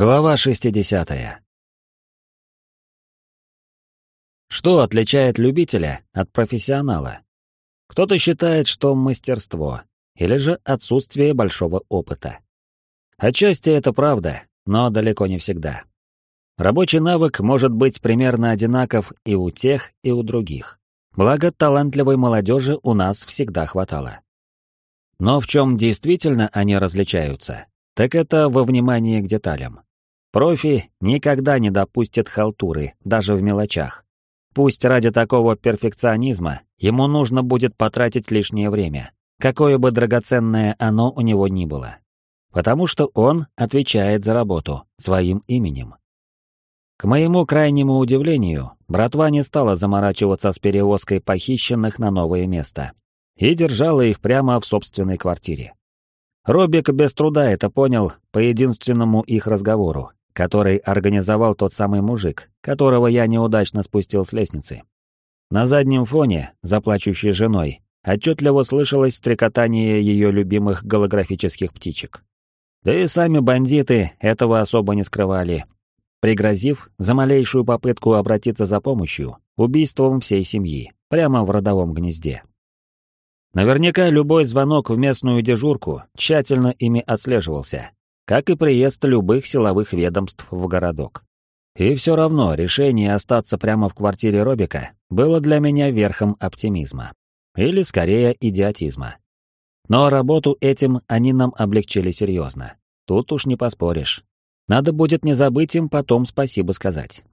Глава 60. Что отличает любителя от профессионала? Кто-то считает, что мастерство, или же отсутствие большого опыта. Отчасти это правда, но далеко не всегда. Рабочий навык может быть примерно одинаков и у тех, и у других. Благо, талантливой молодежи у нас всегда хватало. Но в чем действительно они различаются, так это во внимании к деталям. Профи никогда не допустит халтуры, даже в мелочах. Пусть ради такого перфекционизма ему нужно будет потратить лишнее время, какое бы драгоценное оно у него ни было. Потому что он отвечает за работу своим именем. К моему крайнему удивлению, братва не стала заморачиваться с перевозкой похищенных на новое место и держала их прямо в собственной квартире. Робик без труда это понял по единственному их разговору, который организовал тот самый мужик, которого я неудачно спустил с лестницы. На заднем фоне, за плачущей женой, отчетливо слышалось стрекотание ее любимых голографических птичек. Да и сами бандиты этого особо не скрывали, пригрозив за малейшую попытку обратиться за помощью убийством всей семьи, прямо в родовом гнезде. Наверняка любой звонок в местную дежурку тщательно ими отслеживался, как и приезд любых силовых ведомств в городок. И все равно решение остаться прямо в квартире Робика было для меня верхом оптимизма. Или скорее идиотизма. Но работу этим они нам облегчили серьезно. Тут уж не поспоришь. Надо будет не забыть им потом спасибо сказать.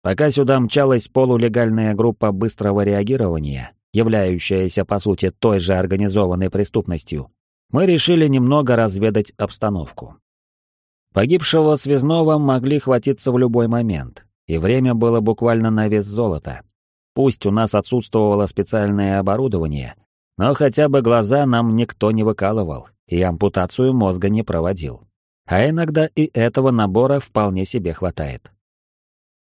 Пока сюда мчалась полулегальная группа быстрого реагирования, являющаяся по сути той же организованной преступностью, мы решили немного разведать обстановку. Погибшего связного могли хватиться в любой момент, и время было буквально на вес золота. Пусть у нас отсутствовало специальное оборудование, но хотя бы глаза нам никто не выкалывал и ампутацию мозга не проводил. А иногда и этого набора вполне себе хватает.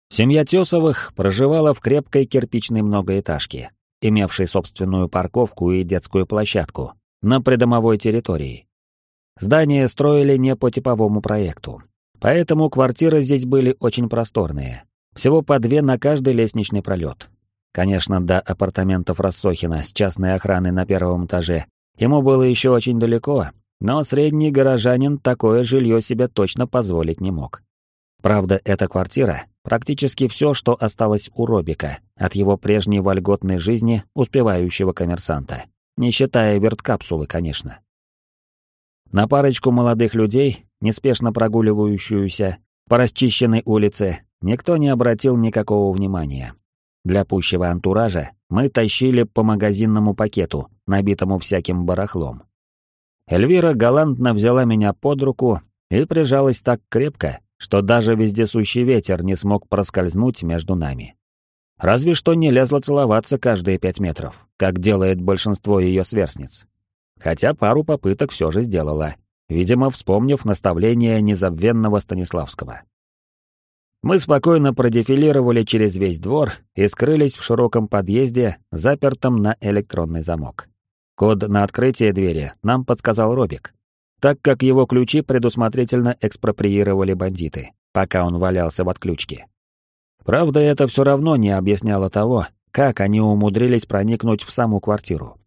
Семья Тесовых проживала в крепкой кирпичной многоэтажке, имевшей собственную парковку и детскую площадку, на придомовой территории. Здания строили не по типовому проекту, поэтому квартиры здесь были очень просторные, всего по две на каждый лестничный пролет. Конечно, до апартаментов Рассохина с частной охраной на первом этаже ему было еще очень далеко, но средний горожанин такое жилье себе точно позволить не мог. Правда, эта квартира — практически все, что осталось у Робика от его прежней вольготной жизни успевающего коммерсанта. Не считая верткапсулы, конечно. На парочку молодых людей, неспешно прогуливающуюся по расчищенной улице, никто не обратил никакого внимания. Для пущего антуража мы тащили по магазинному пакету, набитому всяким барахлом. Эльвира галантно взяла меня под руку и прижалась так крепко, что даже вездесущий ветер не смог проскользнуть между нами. Разве что не лезла целоваться каждые пять метров, как делает большинство ее сверстниц. Хотя пару попыток все же сделала, видимо, вспомнив наставление незабвенного Станиславского. Мы спокойно продефилировали через весь двор и скрылись в широком подъезде, запертом на электронный замок. Код на открытие двери нам подсказал Робик, так как его ключи предусмотрительно экспроприировали бандиты, пока он валялся в отключке. Правда, это все равно не объясняло того, как они умудрились проникнуть в саму квартиру.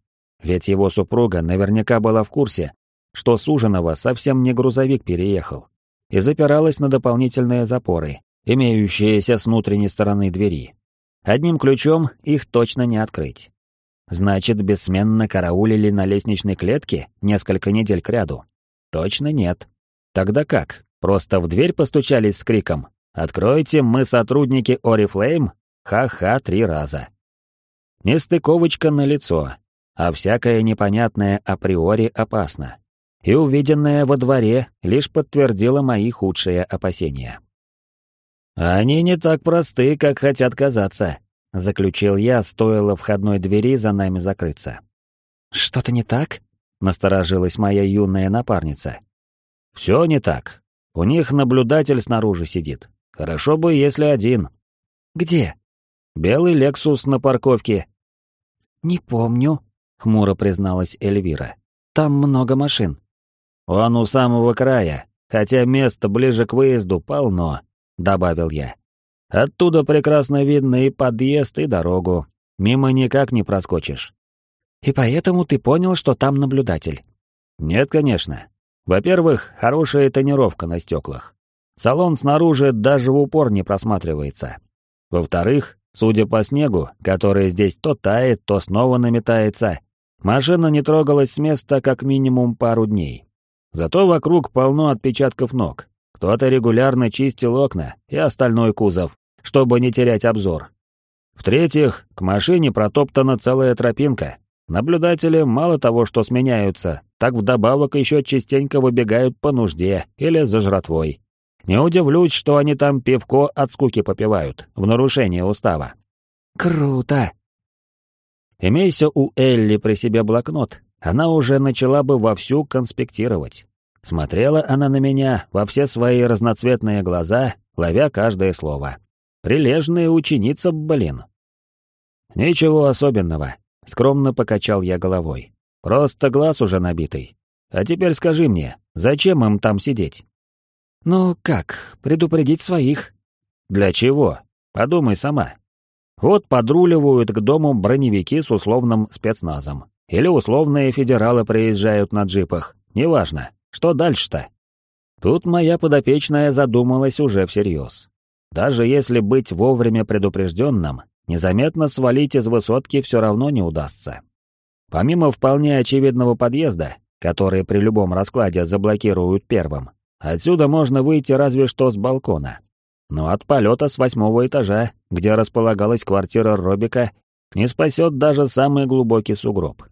Ведь его супруга наверняка была в курсе, что суженого совсем не грузовик переехал, и запиралась на дополнительные запоры, имеющиеся с внутренней стороны двери. Одним ключом их точно не открыть. Значит, бессменно караулили на лестничной клетке несколько недель кряду? Точно нет. Тогда как? Просто в дверь постучались с криком «Откройте, мы сотрудники Орифлейм?» Ха-ха три раза. Нестыковочка на лицо, а всякое непонятное априори опасно. И увиденное во дворе лишь подтвердило мои худшие опасения. «Они не так просты, как хотят казаться», — заключил я, стоило входной двери за нами закрыться. «Что-то не так?» — насторожилась моя юная напарница. «Все не так. У них наблюдатель снаружи сидит. Хорошо бы, если один. Где? Белый Лексус на парковке. Не помню, хмуро призналась Эльвира. Там много машин. Он у самого края, хотя место ближе к выезду полно», — добавил я. «Оттуда прекрасно видно и подъезд, и дорогу. Мимо никак не проскочишь». «И поэтому ты понял, что там наблюдатель?» «Нет, конечно. Во-первых, хорошая тонировка на стеклах. Салон снаружи даже в упор не просматривается. Во-вторых, судя по снегу, который здесь то тает, то снова наметается, машина не трогалась с места как минимум пару дней. Зато вокруг полно отпечатков ног. Кто-то регулярно чистил окна и остальной кузов, чтобы не терять обзор. В-третьих, к машине протоптана целая тропинка. Наблюдатели мало того, что сменяются, так вдобавок еще частенько выбегают по нужде или за жратвой. Не удивлюсь, что они там пивко от скуки попивают, в нарушение устава. Круто. Имейся у Элли при себе блокнот, она уже начала бы вовсю конспектировать. Смотрела она на меня во все свои разноцветные глаза, ловя каждое слово. Прилежная ученица, блин. Ничего особенного, скромно покачал я головой. Просто глаз уже набитый. А теперь скажи мне, зачем им там сидеть? «Ну как, предупредить своих?» «Для чего? Подумай сама. Вот подруливают к дому броневики с условным спецназом. Или условные федералы приезжают на джипах. Неважно. Что дальше-то?» Тут моя подопечная задумалась уже всерьез. Даже если быть вовремя предупрежденным, незаметно свалить из высотки все равно не удастся. Помимо вполне очевидного подъезда, который при любом раскладе заблокируют первым, Отсюда можно выйти разве что с балкона. Но от полета с восьмого этажа, где располагалась квартира Робика, не спасет даже самый глубокий сугроб.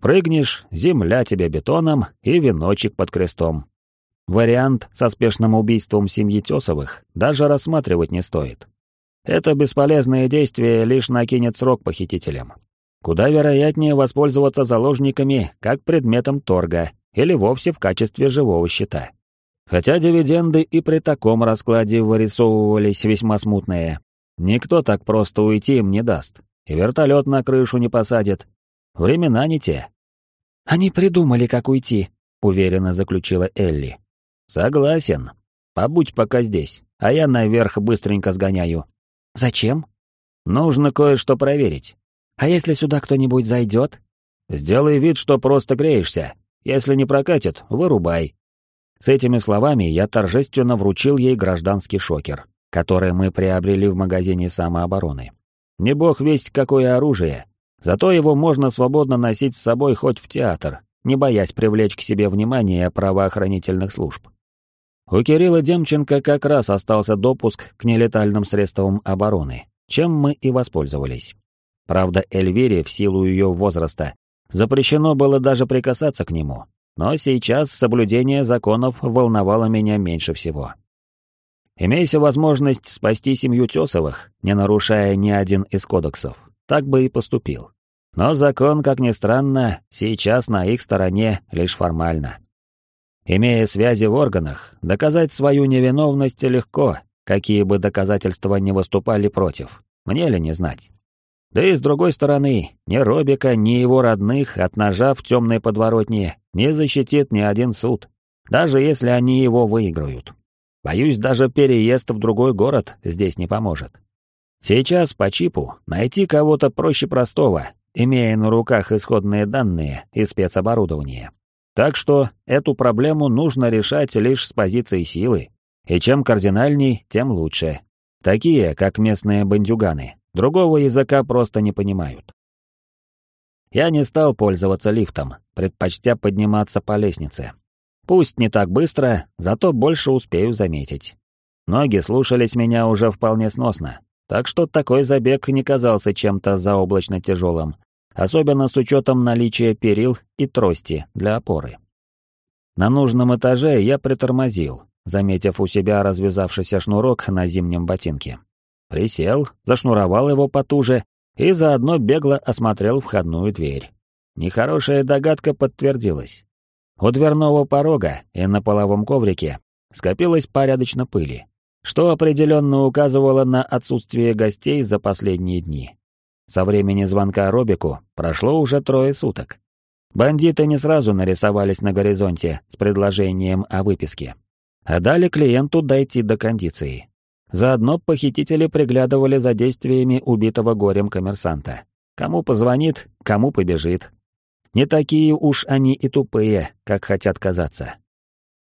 Прыгнешь, земля тебе бетоном и веночек под крестом. Вариант со спешным убийством семьи Тесовых даже рассматривать не стоит. Это бесполезное действие лишь накинет срок похитителям. Куда вероятнее воспользоваться заложниками как предметом торга или вовсе в качестве живого счета. Хотя дивиденды и при таком раскладе вырисовывались весьма смутные. Никто так просто уйти им не даст, и вертолет на крышу не посадит. Времена не те. «Они придумали, как уйти», — уверенно заключила Элли. «Согласен. Побудь пока здесь, а я наверх быстренько сгоняю». «Зачем?» «Нужно кое-что проверить». «А если сюда кто-нибудь зайдет?» «Сделай вид, что просто греешься. Если не прокатит, вырубай. С этими словами я торжественно вручил ей гражданский шокер, который мы приобрели в магазине самообороны. Не бог весть какое оружие, зато его можно свободно носить с собой хоть в театр, не боясь привлечь к себе внимание правоохранительных служб. У Кирилла Демченко как раз остался допуск к нелетальным средствам обороны, чем мы и воспользовались. Правда, Эльвире, в силу ее возраста, запрещено было даже прикасаться к нему, но сейчас соблюдение законов волновало меня меньше всего. Имейся возможность спасти семью Тесовых, не нарушая ни один из кодексов, так бы и поступил. Но закон, как ни странно, сейчас на их стороне лишь формально. Имея связи в органах, доказать свою невиновность легко, какие бы доказательства не выступали против. Мне ли не знать? Да и с другой стороны, ни Робика, ни его родных от ножа в темной подворотне не защитит ни один суд, даже если они его выиграют. Боюсь, даже переезд в другой город здесь не поможет. Сейчас по чипу найти кого-то проще простого, имея на руках исходные данные и спецоборудование. Так что эту проблему нужно решать лишь с позиции силы, и чем кардинальней, тем лучше. Такие, как местные бандюганы, Другого языка просто не понимают. Я не стал пользоваться лифтом, предпочтя подниматься по лестнице. Пусть не так быстро, зато больше успею заметить. Ноги слушались меня уже вполне сносно, так что такой забег не казался чем-то заоблачно тяжелым, особенно с учетом наличия перил и трости для опоры. На нужном этаже я притормозил, заметив у себя развязавшийся шнурок на зимнем ботинке. Присел, зашнуровал его потуже и заодно бегло осмотрел входную дверь. Нехорошая догадка подтвердилась. У дверного порога и на половом коврике скопилось порядочно пыли, что определенно указывало на отсутствие гостей за последние дни. Со времени звонка Робику прошло уже трое суток. Бандиты не сразу нарисовались на горизонте с предложением о выписке. а дали клиенту дойти до кондиции. Заодно похитители приглядывали за действиями убитого горем коммерсанта. Кому позвонит, кому побежит. Не такие уж они и тупые, как хотят казаться.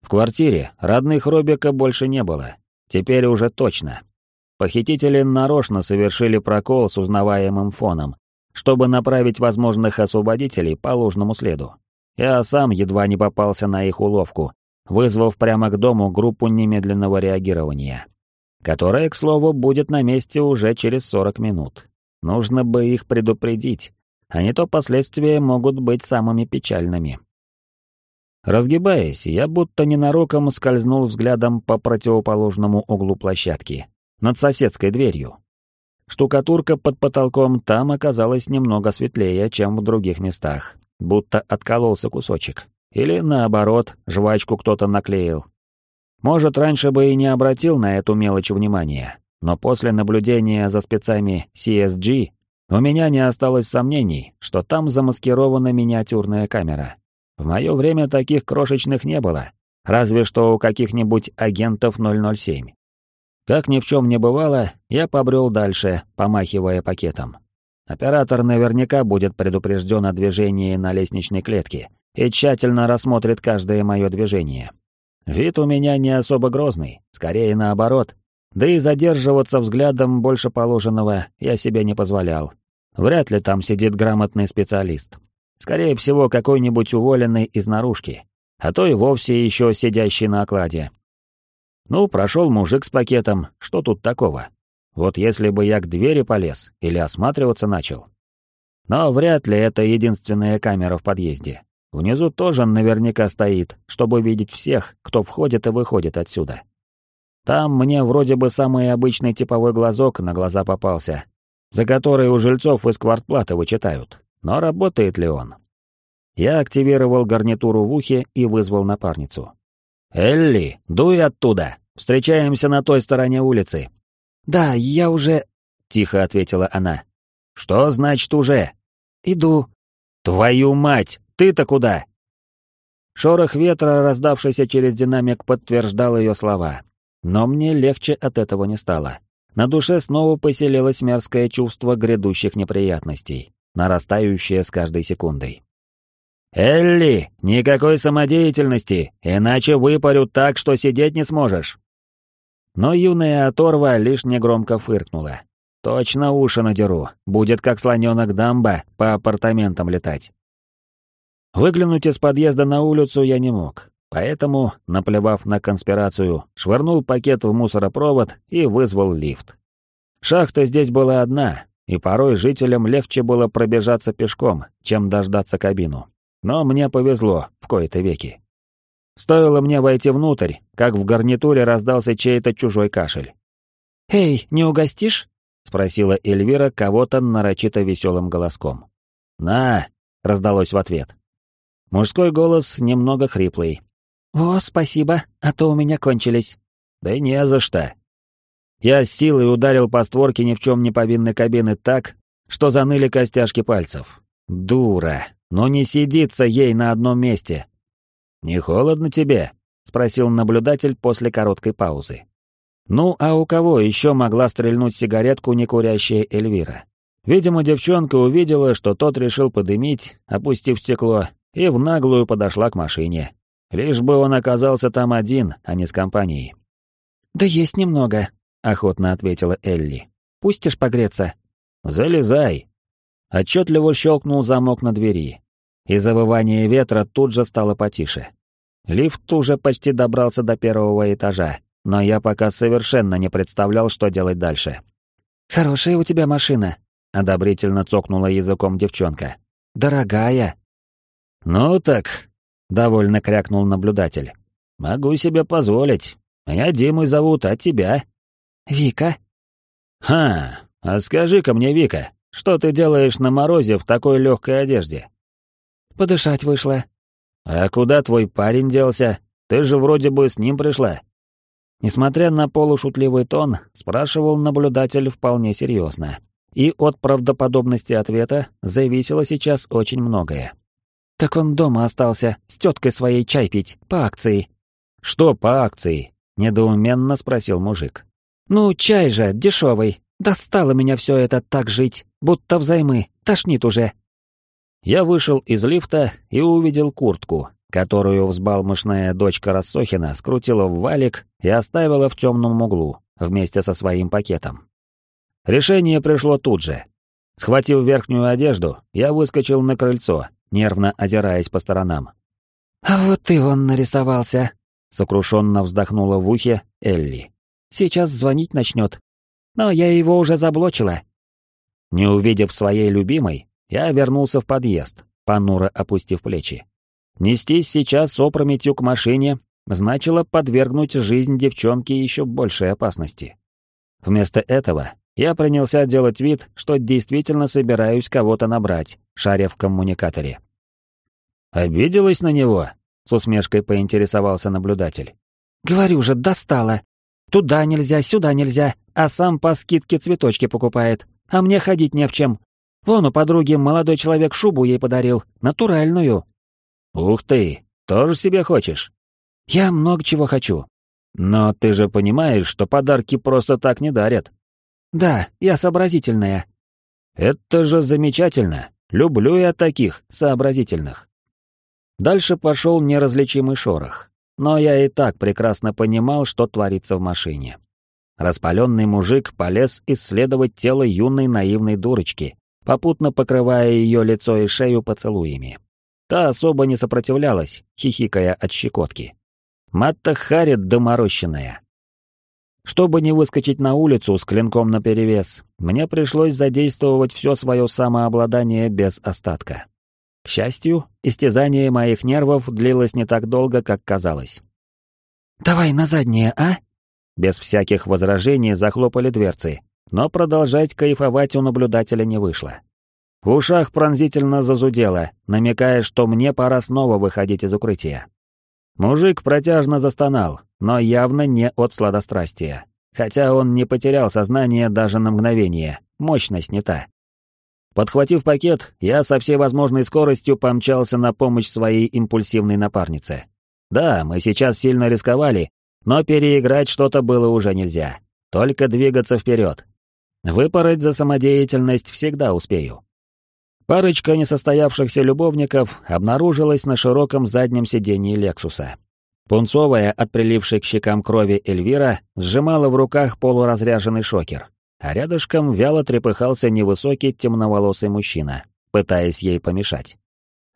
В квартире родных Робика больше не было. Теперь уже точно. Похитители нарочно совершили прокол с узнаваемым фоном, чтобы направить возможных освободителей по ложному следу. Я сам едва не попался на их уловку, вызвав прямо к дому группу немедленного реагирования, которая, к слову, будет на месте уже через 40 минут. Нужно бы их предупредить, а не то последствия могут быть самыми печальными. Разгибаясь, я будто ненароком скользнул взглядом по противоположному углу площадки, над соседской дверью. Штукатурка под потолком там оказалась немного светлее, чем в других местах, будто откололся кусочек. Или, наоборот, жвачку кто-то наклеил. Может, раньше бы и не обратил на эту мелочь внимания, но после наблюдения за спецами CSG у меня не осталось сомнений, что там замаскирована миниатюрная камера. В мое время таких крошечных не было, разве что у каких-нибудь агентов 007. Как ни в чем не бывало, я побрел дальше, помахивая пакетом. Оператор наверняка будет предупрежден о движении на лестничной клетке и тщательно рассмотрит каждое мое движение. Вид у меня не особо грозный, скорее наоборот. Да и задерживаться взглядом больше положенного я себе не позволял. Вряд ли там сидит грамотный специалист. Скорее всего, какой-нибудь уволенный из наружки, а то и вовсе еще сидящий на окладе. Ну, прошел мужик с пакетом, что тут такого? Вот если бы я к двери полез или осматриваться начал. Но вряд ли это единственная камера в подъезде. Внизу тоже наверняка стоит, чтобы видеть всех, кто входит и выходит отсюда. Там мне вроде бы самый обычный типовой глазок на глаза попался, за который у жильцов из квартплаты вычитают. Но работает ли он? Я активировал гарнитуру в ухе и вызвал напарницу. «Элли, дуй оттуда! Встречаемся на той стороне улицы!» «Да, я уже...» — тихо ответила она. «Что значит уже?» «Иду». «Твою мать! Ты-то куда?» Шорох ветра, раздавшийся через динамик, подтверждал ее слова. Но мне легче от этого не стало. На душе снова поселилось мерзкое чувство грядущих неприятностей, нарастающее с каждой секундой. «Элли, никакой самодеятельности, иначе выпарю так, что сидеть не сможешь!» Но юная оторва лишь негромко фыркнула. «Точно уши надеру, будет как слоненок дамба по апартаментам летать». Выглянуть из подъезда на улицу я не мог, поэтому, наплевав на конспирацию, швырнул пакет в мусоропровод и вызвал лифт. Шахта здесь была одна, и порой жителям легче было пробежаться пешком, чем дождаться кабину. Но мне повезло в кои-то веки. Стоило мне войти внутрь, как в гарнитуре раздался чей-то чужой кашель. «Эй, не угостишь?» — спросила Эльвира кого-то нарочито веселым голоском. «На!» — раздалось в ответ. Мужской голос немного хриплый. «О, спасибо, а то у меня кончились». «Да не за что». Я с силой ударил по створке ни в чем не повинной кабины так, что заныли костяшки пальцев. Дура, но не сидится ей на одном месте, «Не холодно тебе?» — спросил наблюдатель после короткой паузы. Ну, а у кого еще могла стрельнуть сигаретку некурящая Эльвира? Видимо, девчонка увидела, что тот решил подымить, опустив стекло, и в наглую подошла к машине. Лишь бы он оказался там один, а не с компанией. «Да есть немного», — охотно ответила Элли. «Пустишь погреться?» «Залезай». Отчетливо щелкнул замок на двери, и завывание ветра тут же стало потише. Лифт уже почти добрался до первого этажа, но я пока совершенно не представлял, что делать дальше. «Хорошая у тебя машина», — одобрительно цокнула языком девчонка. «Дорогая». «Ну так», — довольно крякнул наблюдатель. «Могу себе позволить. Меня Димой зовут, а тебя?» «Вика». «Ха, а скажи-ка мне, Вика, что ты делаешь на морозе в такой легкой одежде?» Подышать вышла. А куда твой парень делся? Ты же вроде бы с ним пришла. Несмотря на полушутливый тон, спрашивал наблюдатель вполне серьезно. И от правдоподобности ответа зависело сейчас очень многое. Так он дома остался, с теткой своей чай пить, по акции. «Что по акции?» — недоуменно спросил мужик. «Ну, чай же, дешевый. Достало меня все это так жить, будто взаймы. Тошнит уже». Я вышел из лифта и увидел куртку, которую взбалмошная дочка Рассохина скрутила в валик и оставила в темном углу вместе со своим пакетом. Решение пришло тут же. Схватив верхнюю одежду, я выскочил на крыльцо, нервно озираясь по сторонам. «А вот и он нарисовался», — сокрушенно вздохнула в ухе Элли. «Сейчас звонить начнет. Но я его уже заблочила». Не увидев своей любимой, я вернулся в подъезд, понуро опустив плечи. Нестись сейчас опрометью к машине значило подвергнуть жизнь девчонки еще большей опасности. Вместо этого я принялся делать вид, что действительно собираюсь кого-то набрать, шаря в коммуникаторе. «Обиделась на него?» — с усмешкой поинтересовался наблюдатель. «Говорю же, достала. Туда нельзя, сюда нельзя, а сам по скидке цветочки покупает, а мне ходить не в чем. Вон у подруги молодой человек шубу ей подарил, натуральную. «Ух ты, тоже себе хочешь?» «Я много чего хочу». «Но ты же понимаешь, что подарки просто так не дарят». «Да, я сообразительная». «Это же замечательно. Люблю я таких, сообразительных». Дальше пошел неразличимый шорох, но я и так прекрасно понимал, что творится в машине. Распаленный мужик полез исследовать тело юной наивной дурочки, попутно покрывая ее лицо и шею поцелуями. Та особо не сопротивлялась, хихикая от щекотки. Матта Харит доморощенная. Чтобы не выскочить на улицу с клинком наперевес, мне пришлось задействовать все свое самообладание без остатка. К счастью, истязание моих нервов длилось не так долго, как казалось. «Давай на заднее, а?» Без всяких возражений захлопали дверцы, но продолжать кайфовать у наблюдателя не вышло. В ушах пронзительно зазудело, намекая, что мне пора снова выходить из укрытия. Мужик протяжно застонал, но явно не от сладострастия. Хотя он не потерял сознание даже на мгновение, мощность не та. Подхватив пакет, я со всей возможной скоростью помчался на помощь своей импульсивной напарнице. Да, мы сейчас сильно рисковали, но переиграть что-то было уже нельзя. Только двигаться вперед. Выпороть за самодеятельность всегда успею. Парочка несостоявшихся любовников обнаружилась на широком заднем сидении Лексуса. Пунцовая от прилившей к щекам крови Эльвира сжимала в руках полуразряженный шокер, а рядышком вяло трепыхался невысокий темноволосый мужчина, пытаясь ей помешать.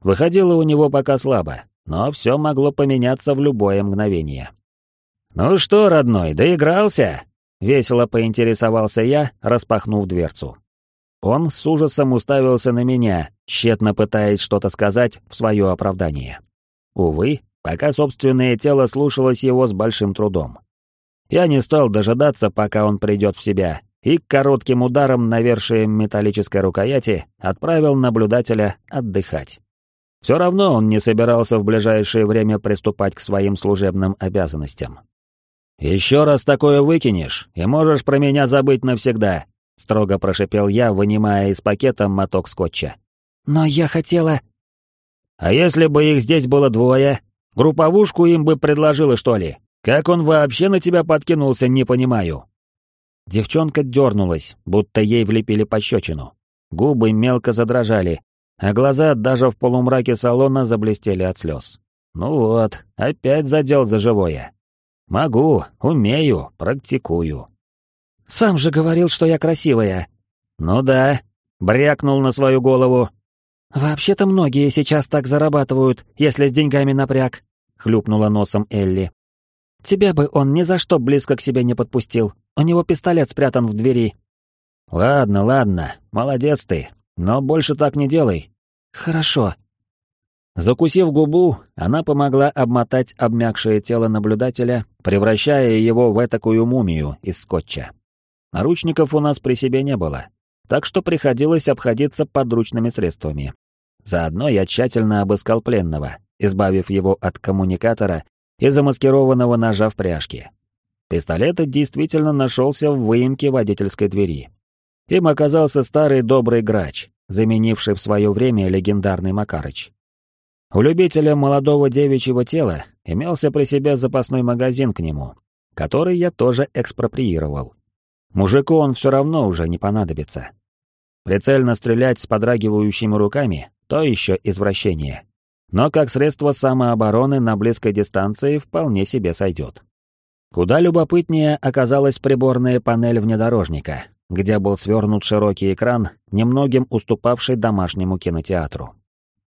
Выходило у него пока слабо, но все могло поменяться в любое мгновение. «Ну что, родной, доигрался?» — весело поинтересовался я, распахнув дверцу. Он с ужасом уставился на меня, тщетно пытаясь что-то сказать в свое оправдание. Увы, пока собственное тело слушалось его с большим трудом. Я не стал дожидаться, пока он придет в себя, и коротким ударом навершием металлической рукояти отправил наблюдателя отдыхать. Все равно он не собирался в ближайшее время приступать к своим служебным обязанностям. «Еще раз такое выкинешь, и можешь про меня забыть навсегда», — строго прошипел я, вынимая из пакета моток скотча. «Но я хотела...» «А если бы их здесь было двое? Групповушку им бы предложила, что ли? Как он вообще на тебя подкинулся, не понимаю». Девчонка дернулась, будто ей влепили пощечину. Губы мелко задрожали, а глаза даже в полумраке салона заблестели от слез. «Ну вот, опять задел за живое. Могу, умею, практикую». Сам же говорил, что я красивая. Ну да, брякнул на свою голову. Вообще-то многие сейчас так зарабатывают, если с деньгами напряг, хлюпнула носом Элли. Тебя бы он ни за что близко к себе не подпустил. У него пистолет спрятан в двери. Ладно, ладно, молодец ты, но больше так не делай. Хорошо. Закусив губу, она помогла обмотать обмякшее тело наблюдателя, превращая его в этакую мумию из скотча. Наручников у нас при себе не было, так что приходилось обходиться подручными средствами. Заодно я тщательно обыскал пленного, избавив его от коммуникатора и замаскированного ножа в пряжке. Пистолет действительно нашелся в выемке водительской двери. Им оказался старый добрый грач, заменивший в свое время легендарный Макарыч. У любителя молодого девичьего тела имелся при себе запасной магазин к нему, который я тоже экспроприировал. Мужику он все равно уже не понадобится. Прицельно стрелять с подрагивающими руками — то еще извращение. Но как средство самообороны на близкой дистанции вполне себе сойдет. Куда любопытнее оказалась приборная панель внедорожника, где был свернут широкий экран, немногим уступавший домашнему кинотеатру.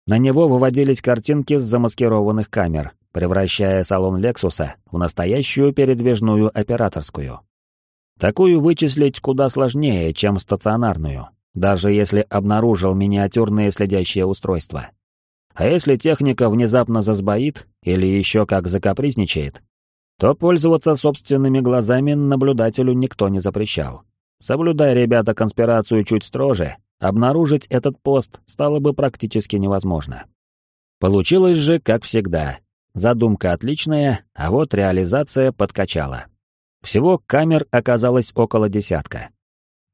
На него выводились картинки с замаскированных камер, превращая салон Лексуса в настоящую передвижную операторскую. Такую вычислить куда сложнее, чем стационарную, даже если обнаружил миниатюрные следящие устройства. А если техника внезапно засбоит или еще как закапризничает, то пользоваться собственными глазами наблюдателю никто не запрещал. Соблюдая ребята конспирацию чуть строже, обнаружить этот пост стало бы практически невозможно. Получилось же, как всегда. Задумка отличная, а вот реализация подкачала. Всего камер оказалось около десятка.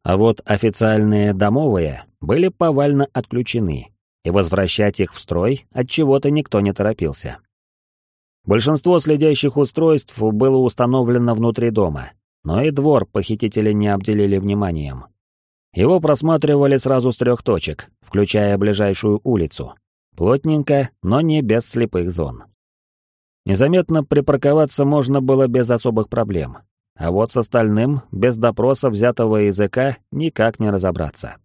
А вот официальные домовые были повально отключены, и возвращать их в строй от чего-то никто не торопился. Большинство следящих устройств было установлено внутри дома, но и двор похитители не обделили вниманием. Его просматривали сразу с трех точек, включая ближайшую улицу. Плотненько, но не без слепых зон. Незаметно припарковаться можно было без особых проблем, а вот с остальным, без допроса взятого языка, никак не разобраться.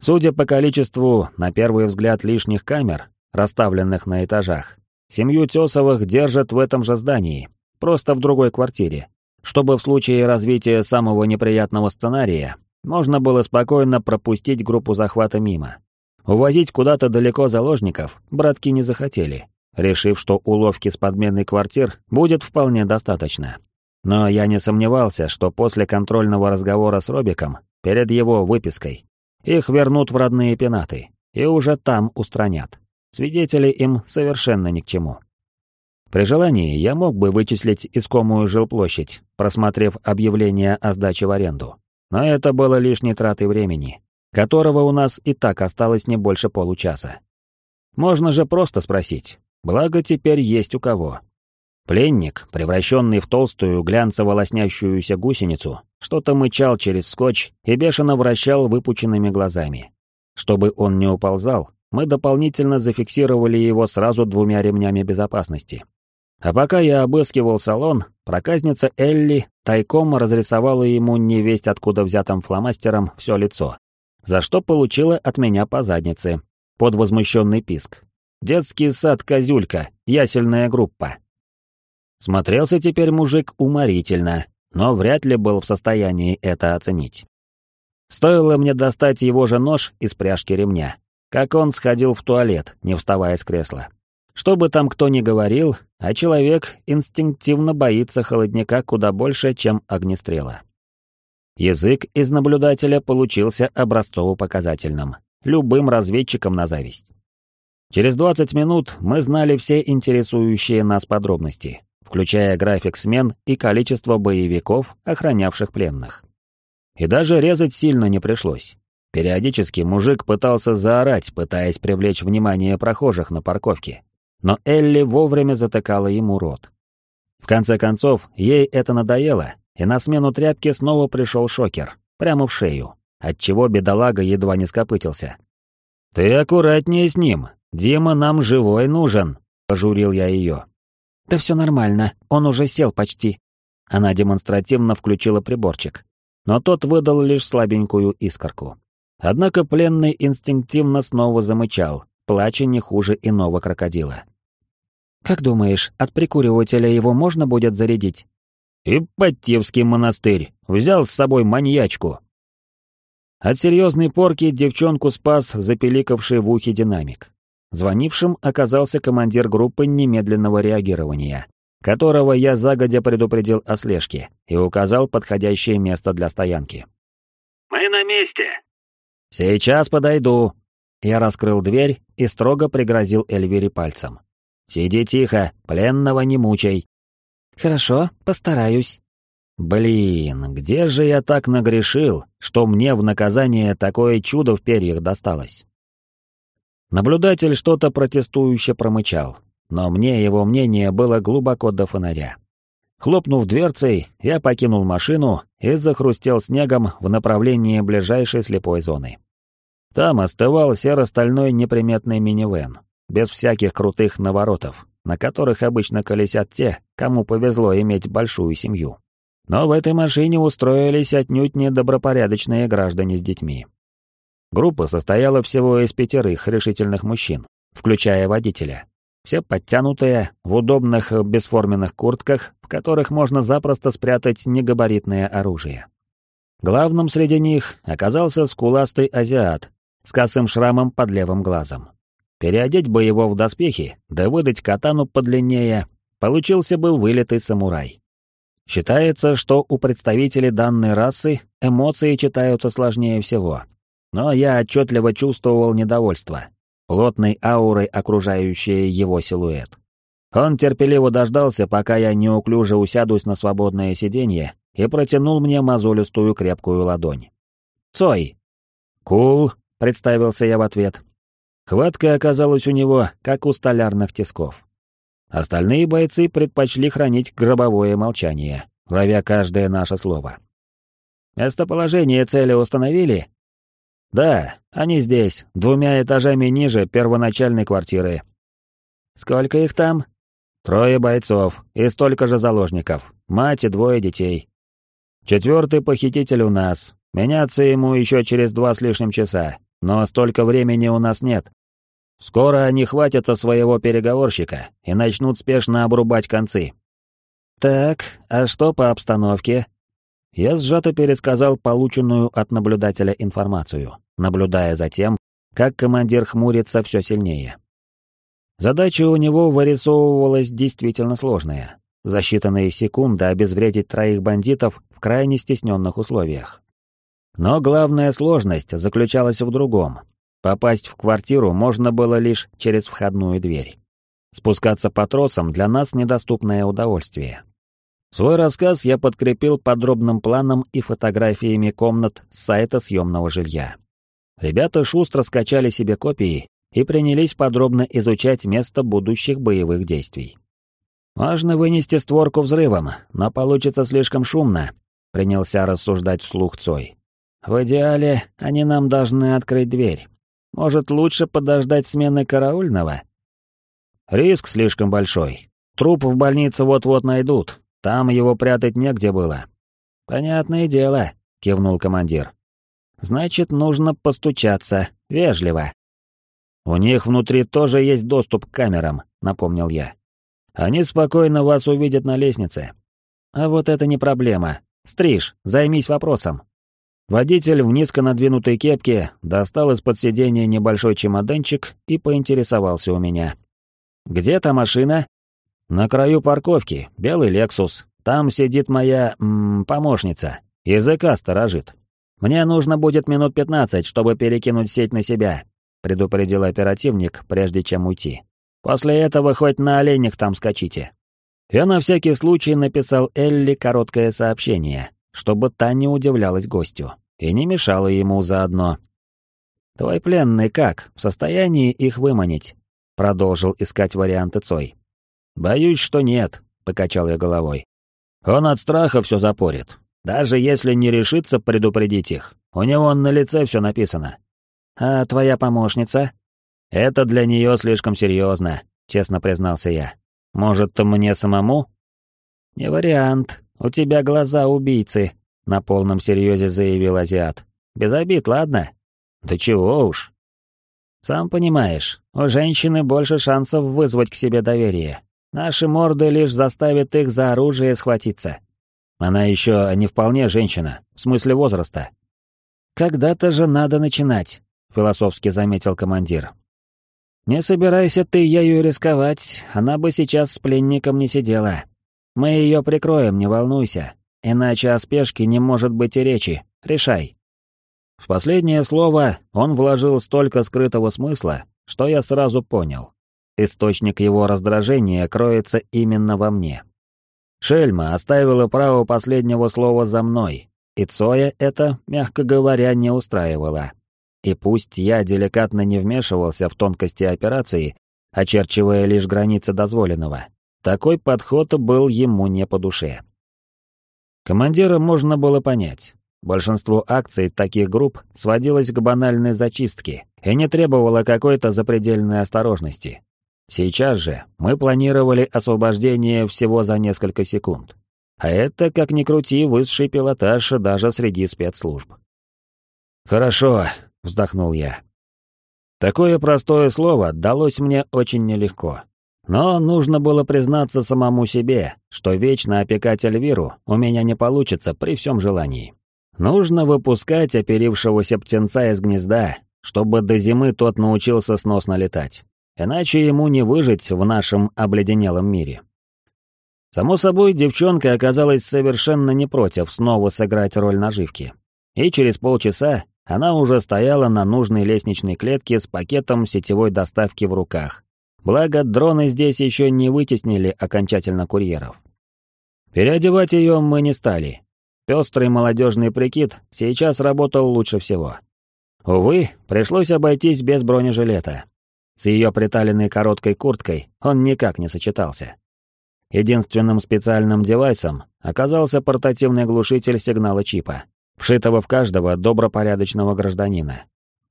Судя по количеству, на первый взгляд, лишних камер, расставленных на этажах, семью Тесовых держат в этом же здании, просто в другой квартире, чтобы в случае развития самого неприятного сценария можно было спокойно пропустить группу захвата мимо. Увозить куда-то далеко заложников братки не захотели, решив, что уловки с подменной квартир будет вполне достаточно. Но я не сомневался, что после контрольного разговора с Робиком, перед его выпиской, их вернут в родные пенаты и уже там устранят. Свидетели им совершенно ни к чему. При желании я мог бы вычислить искомую жилплощадь, просмотрев объявление о сдаче в аренду. Но это было лишней тратой времени, которого у нас и так осталось не больше получаса. Можно же просто спросить, благо теперь есть у кого. Пленник, превращенный в толстую глянцево-лоснящуюся гусеницу, что-то мычал через скотч и бешено вращал выпученными глазами. Чтобы он не уползал, мы дополнительно зафиксировали его сразу двумя ремнями безопасности. А пока я обыскивал салон, проказница Элли тайком разрисовала ему невесть откуда взятым фломастером все лицо, за что получила от меня по заднице, под возмущенный писк. «Детский сад Козюлька, ясельная группа». Смотрелся теперь мужик уморительно, но вряд ли был в состоянии это оценить. Стоило мне достать его же нож из пряжки ремня, как он сходил в туалет, не вставая с кресла. Что бы там кто ни говорил, а человек инстинктивно боится холодняка куда больше, чем огнестрела. Язык из наблюдателя получился образцово-показательным, любым разведчикам на зависть. Через 20 минут мы знали все интересующие нас подробности, включая график смен и количество боевиков, охранявших пленных. И даже резать сильно не пришлось. Периодически мужик пытался заорать, пытаясь привлечь внимание прохожих на парковке, но Элли вовремя затыкала ему рот. В конце концов, ей это надоело, и на смену тряпки снова пришел шокер, прямо в шею, отчего бедолага едва не скопытился. «Ты аккуратнее с ним, Дима нам живой нужен», — пожурил я ее. «Да все нормально, он уже сел почти». Она демонстративно включила приборчик, но тот выдал лишь слабенькую искорку. Однако пленный инстинктивно снова замычал, плача не хуже иного крокодила. «Как думаешь, от прикуривателя его можно будет зарядить?» «Ипатьевский монастырь! Взял с собой маньячку!» От серьезной порки девчонку спас запеликавший в ухе динамик. Звонившим оказался командир группы немедленного реагирования, которого я загодя предупредил о слежке и указал подходящее место для стоянки. «Мы на месте!» «Сейчас подойду!» Я раскрыл дверь и строго пригрозил Эльвире пальцем. «Сиди тихо, пленного не мучай!» «Хорошо, постараюсь». Блин, где же я так нагрешил, что мне в наказание такое чудо в перьях досталось? Наблюдатель что-то протестующе промычал, но мне его мнение было глубоко до фонаря. Хлопнув дверцей, я покинул машину и захрустел снегом в направлении ближайшей слепой зоны. Там остывал серо-стальной неприметный минивэн, без всяких крутых наворотов, на которых обычно колесят те, кому повезло иметь большую семью. Но в этой машине устроились отнюдь не добропорядочные граждане с детьми. Группа состояла всего из пятерых решительных мужчин, включая водителя. Все подтянутые, в удобных бесформенных куртках, в которых можно запросто спрятать негабаритное оружие. Главным среди них оказался скуластый азиат с косым шрамом под левым глазом. Переодеть бы его в доспехи, да выдать катану подлиннее, получился бы вылитый самурай. Считается, что у представителей данной расы эмоции читаются сложнее всего. Но я отчетливо чувствовал недовольство, плотной аурой окружающей его силуэт. Он терпеливо дождался, пока я неуклюже усядусь на свободное сиденье и протянул мне мозолистую крепкую ладонь. «Цой!» «Кул!» — представился я в ответ. Хватка оказалась у него, как у столярных тисков. Остальные бойцы предпочли хранить гробовое молчание, ловя каждое наше слово. «Местоположение цели установили?» «Да, они здесь, двумя этажами ниже первоначальной квартиры». «Сколько их там?» «Трое бойцов и столько же заложников, мать и двое детей». «Четвертый похититель у нас. Меняться ему еще через два с лишним часа. Но столько времени у нас нет. Скоро они хватятся своего переговорщика и начнут спешно обрубать концы. Так, а что по обстановке? Я сжато пересказал полученную от наблюдателя информацию, наблюдая за тем, как командир хмурится все сильнее. Задача у него вырисовывалась действительно сложная. За считанные секунды обезвредить троих бандитов в крайне стесненных условиях. Но главная сложность заключалась в другом. Попасть в квартиру можно было лишь через входную дверь. Спускаться по тросам для нас недоступное удовольствие. Свой рассказ я подкрепил подробным планом и фотографиями комнат с сайта съемного жилья. Ребята шустро скачали себе копии и принялись подробно изучать место будущих боевых действий. «Можно вынести створку взрывом, но получится слишком шумно», — принялся рассуждать вслух Цой. В идеале они нам должны открыть дверь. Может, лучше подождать смены караульного? Риск слишком большой. Труп в больнице вот-вот найдут. Там его прятать негде было. Понятное дело, кивнул командир. Значит, нужно постучаться, вежливо. У них внутри тоже есть доступ к камерам, напомнил я. Они спокойно вас увидят на лестнице. А вот это не проблема. Стриж, займись вопросом. Водитель в низко надвинутой кепке достал из-под сиденья небольшой чемоданчик и поинтересовался у меня. «Где та машина?» «На краю парковки, белый Лексус. Там сидит моя... М помощница. Языка сторожит. Мне нужно будет минут пятнадцать, чтобы перекинуть сеть на себя», предупредил оперативник, прежде чем уйти. «После этого хоть на оленях там скачите». Я на всякий случай написал Элли короткое сообщение, чтобы та не удивлялась гостю и не мешала ему заодно. «Твой пленный как, в состоянии их выманить?» — продолжил искать варианты Цой. «Боюсь, что нет», — покачал я головой. «Он от страха все запорит. Даже если не решится предупредить их, у него на лице все написано». «А твоя помощница?» «Это для нее слишком серьезно», — честно признался я. «Может, мне самому?» «Не вариант. «У тебя глаза убийцы», — на полном серьезе заявил азиат. «Без обид, ладно?» «Да чего уж». «Сам понимаешь, у женщины больше шансов вызвать к себе доверие. Наши морды лишь заставят их за оружие схватиться. Она еще не вполне женщина, в смысле возраста». «Когда-то же надо начинать», — философски заметил командир. «Не собирайся ты ею рисковать, она бы сейчас с пленником не сидела. Мы ее прикроем, не волнуйся. Иначе о спешке не может быть и речи. Решай». В последнее слово он вложил столько скрытого смысла, что я сразу понял. Источник его раздражения кроется именно во мне. Шельма оставила право последнего слова за мной, и Цоя это, мягко говоря, не устраивало. и пусть я деликатно не вмешивался в тонкости операции, очерчивая лишь границы дозволенного, такой подход был ему не по душе. Командира можно было понять. Большинство акций таких групп сводилось к банальной зачистке и не требовало какой-то запредельной осторожности. Сейчас же мы планировали освобождение всего за несколько секунд. А это, как ни крути, высший пилотаж даже среди спецслужб. «Хорошо», — вздохнул я. Такое простое слово далось мне очень нелегко. Но нужно было признаться самому себе, что вечно опекать Эльвиру у меня не получится при всем желании. Нужно выпускать оперившегося птенца из гнезда, чтобы до зимы тот научился сносно летать. Иначе ему не выжить в нашем обледенелом мире. Само собой, девчонка оказалась совершенно не против снова сыграть роль наживки. И через полчаса она уже стояла на нужной лестничной клетке с пакетом сетевой доставки в руках. Благо, дроны здесь еще не вытеснили окончательно курьеров. Переодевать ее мы не стали, Пестрый молодежный прикид сейчас работал лучше всего. Увы, пришлось обойтись без бронежилета. С ее приталенной короткой курткой он никак не сочетался. Единственным специальным девайсом оказался портативный глушитель сигнала чипа, вшитого в каждого добропорядочного гражданина.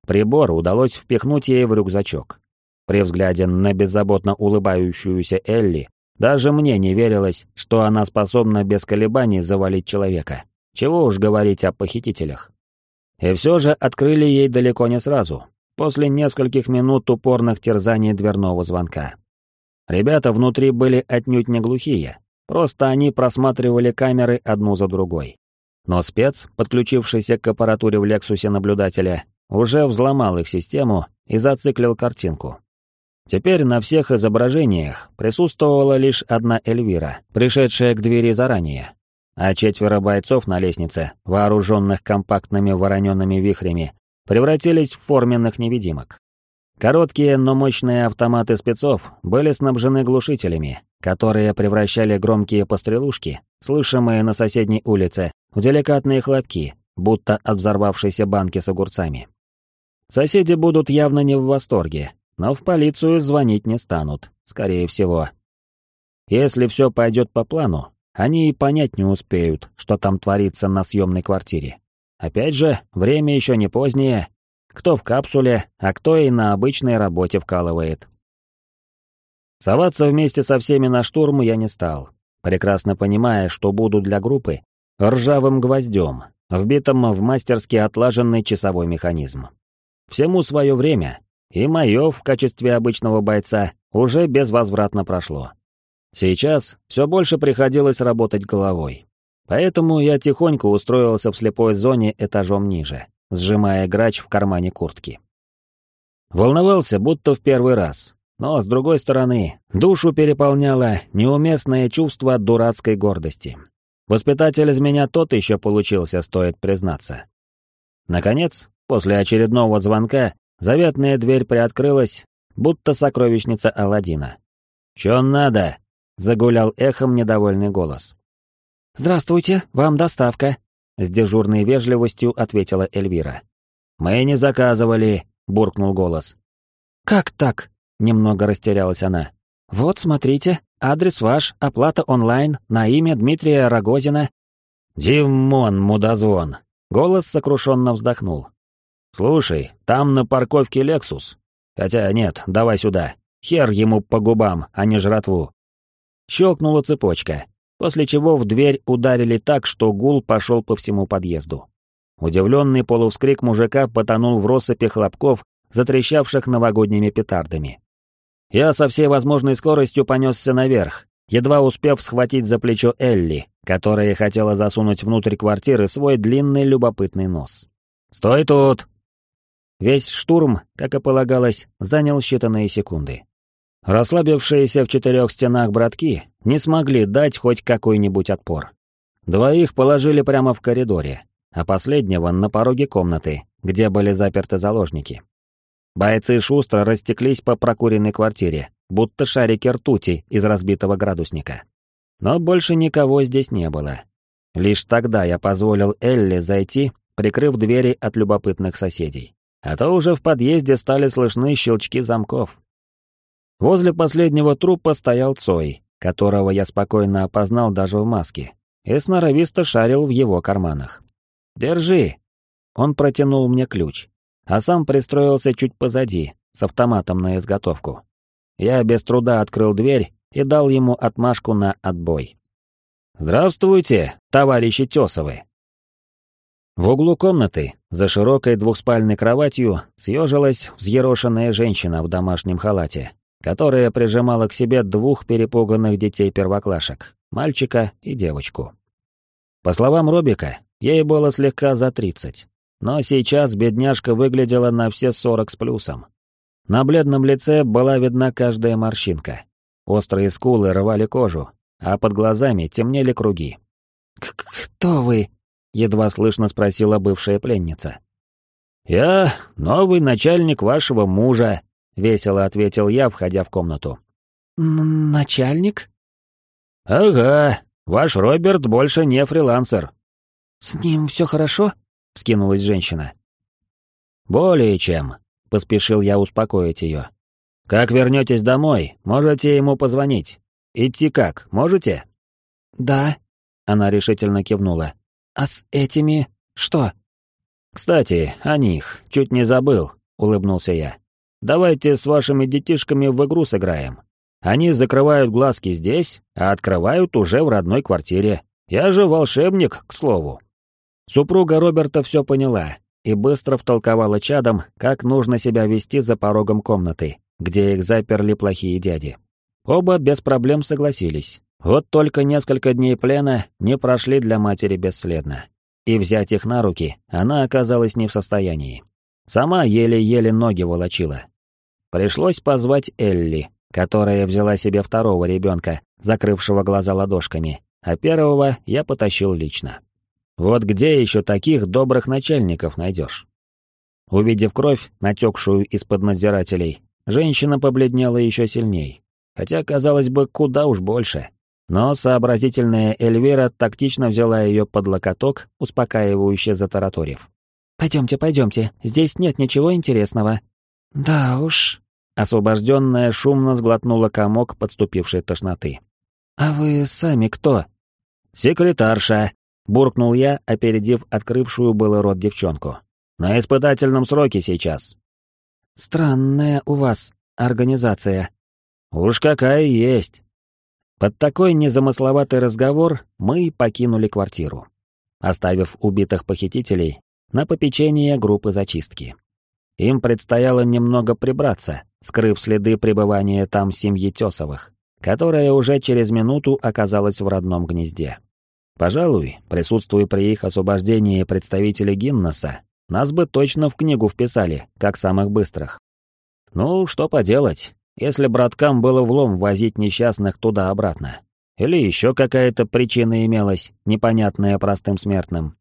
Прибор удалось впихнуть ей в рюкзачок. При взгляде на беззаботно улыбающуюся Элли даже мне не верилось, что она способна без колебаний завалить человека. Чего уж говорить о похитителях. И все же открыли ей далеко не сразу, после нескольких минут упорных терзаний дверного звонка. Ребята внутри были отнюдь не глухие, просто они просматривали камеры одну за другой. Но спец, подключившийся к аппаратуре в Лексусе наблюдателя, уже взломал их систему и зациклил картинку. Теперь на всех изображениях присутствовала лишь одна Эльвира, пришедшая к двери заранее, а четверо бойцов на лестнице, вооруженных компактными вороненными вихрями, превратились в форменных невидимок. Короткие, но мощные автоматы спецов были снабжены глушителями, которые превращали громкие пострелушки, слышимые на соседней улице, в деликатные хлопки, будто от взорвавшейся банки с огурцами. Соседи будут явно не в восторге, но в полицию звонить не станут, скорее всего. Если все пойдет по плану, они и понять не успеют, что там творится на съемной квартире. Опять же, время еще не позднее. Кто в капсуле, а кто и на обычной работе вкалывает. Соваться вместе со всеми на штурм я не стал, прекрасно понимая, что буду для группы ржавым гвоздем, вбитым в мастерски отлаженный часовой механизм. Всему свое время, и мое в качестве обычного бойца уже безвозвратно прошло. Сейчас все больше приходилось работать головой. Поэтому я тихонько устроился в слепой зоне этажом ниже, сжимая грач в кармане куртки. Волновался, будто в первый раз, но, с другой стороны, душу переполняло неуместное чувство дурацкой гордости. Воспитатель из меня тот еще получился, стоит признаться. Наконец, после очередного звонка, Заветная дверь приоткрылась, будто сокровищница Аладдина. «Чё надо?» — загулял эхом недовольный голос. «Здравствуйте, вам доставка», — с дежурной вежливостью ответила Эльвира. «Мы не заказывали», — буркнул голос. «Как так?» — немного растерялась она. «Вот, смотрите, адрес ваш, оплата онлайн, на имя Дмитрия Рогозина». «Димон, мудозвон!» — голос сокрушенно вздохнул. «Слушай, там на парковке Лексус. Хотя нет, давай сюда. Хер ему по губам, а не жратву». Щелкнула цепочка, после чего в дверь ударили так, что гул пошел по всему подъезду. Удивленный полувскрик мужика потонул в россыпи хлопков, затрещавших новогодними петардами. Я со всей возможной скоростью понесся наверх, едва успев схватить за плечо Элли, которая хотела засунуть внутрь квартиры свой длинный любопытный нос. «Стой тут!» Весь штурм, как и полагалось, занял считанные секунды. Расслабившиеся в четырех стенах братки не смогли дать хоть какой-нибудь отпор. Двоих положили прямо в коридоре, а последнего на пороге комнаты, где были заперты заложники. Бойцы шустро растеклись по прокуренной квартире, будто шарики ртути из разбитого градусника. Но больше никого здесь не было. Лишь тогда я позволил Элли зайти, прикрыв двери от любопытных соседей. а то уже в подъезде стали слышны щелчки замков. Возле последнего трупа стоял Цой, которого я спокойно опознал даже в маске, и сноровисто шарил в его карманах. «Держи!» Он протянул мне ключ, а сам пристроился чуть позади, с автоматом на изготовку. Я без труда открыл дверь и дал ему отмашку на отбой. «Здравствуйте, товарищи Тесовы!» В углу комнаты, за широкой двухспальной кроватью, съежилась взъерошенная женщина в домашнем халате, которая прижимала к себе двух перепуганных детей-первоклашек, мальчика и девочку. По словам Робика, ей было слегка за тридцать, но сейчас бедняжка выглядела на все сорок с плюсом. На бледном лице была видна каждая морщинка. Острые скулы рвали кожу, а под глазами темнели круги. «Кто вы?» — едва слышно спросила бывшая пленница. «Я новый начальник вашего мужа», — весело ответил я, входя в комнату. «Начальник?» «Ага, ваш Роберт больше не фрилансер». «С ним все хорошо?» — вскинулась женщина. «Более чем», — поспешил я успокоить ее. «Как вернетесь домой, можете ему позвонить. Идти как, можете?» «Да», — она решительно кивнула. «А с этими что?» «Кстати, о них, чуть не забыл», — улыбнулся я. Давайте с вашими детишками в игру сыграем. Они закрывают глазки здесь, а открывают уже в родной квартире. Я же волшебник, к слову. Супруга Роберта все поняла и быстро втолковала чадом, как нужно себя вести за порогом комнаты, где их заперли плохие дяди. Оба без проблем согласились. Вот только несколько дней плена не прошли для матери бесследно. И взять их на руки она оказалась не в состоянии. Сама еле-еле ноги волочила, Пришлось позвать Элли, которая взяла себе второго ребенка, закрывшего глаза ладошками, а первого я потащил лично. Вот где еще таких добрых начальников найдешь? Увидев кровь, натекшую из-под надзирателей, женщина побледнела еще сильней. Хотя, казалось бы, куда уж больше. Но сообразительная Эльвира тактично взяла ее под локоток, успокаивающе затараторив. «Пойдемте, пойдемте, здесь нет ничего интересного». «Да уж», Освобожденная шумно сглотнула комок подступившей тошноты. «А вы сами кто?» «Секретарша», — буркнул я, опередив открывшую было рот девчонку. «На испытательном сроке сейчас». «Странная у вас организация». «Уж какая есть». Под такой незамысловатый разговор мы покинули квартиру, оставив убитых похитителей на попечение группы зачистки. Им предстояло немного прибраться, скрыв следы пребывания там семьи Тесовых, которая уже через минуту оказалась в родном гнезде. Пожалуй, присутствуя при их освобождении представители Гиннеса, нас бы точно в книгу вписали, как самых быстрых. Ну, что поделать, если браткам было влом возить несчастных туда-обратно. Или еще какая-то причина имелась, непонятная простым смертным.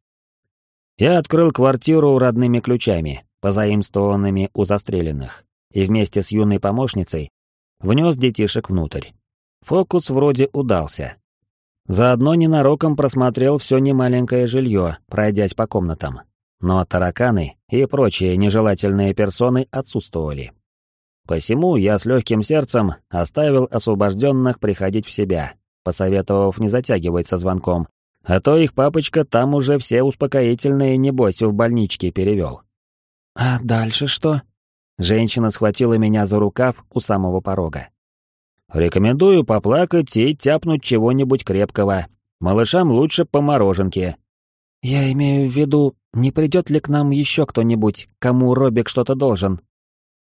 Я открыл квартиру родными ключами, позаимствованными у застреленных, и вместе с юной помощницей внес детишек внутрь. Фокус вроде удался. Заодно ненароком просмотрел все немаленькое жилье, пройдясь по комнатам. Но тараканы и прочие нежелательные персоны отсутствовали. Посему я с легким сердцем оставил освобожденных приходить в себя, посоветовав не затягивать со звонком, а то их папочка там уже все успокоительные, небось, в больничке перевел. «А дальше что?» Женщина схватила меня за рукав у самого порога. «Рекомендую поплакать и тяпнуть чего-нибудь крепкого. Малышам лучше по мороженке». «Я имею в виду, не придет ли к нам еще кто-нибудь, кому Робик что-то должен?»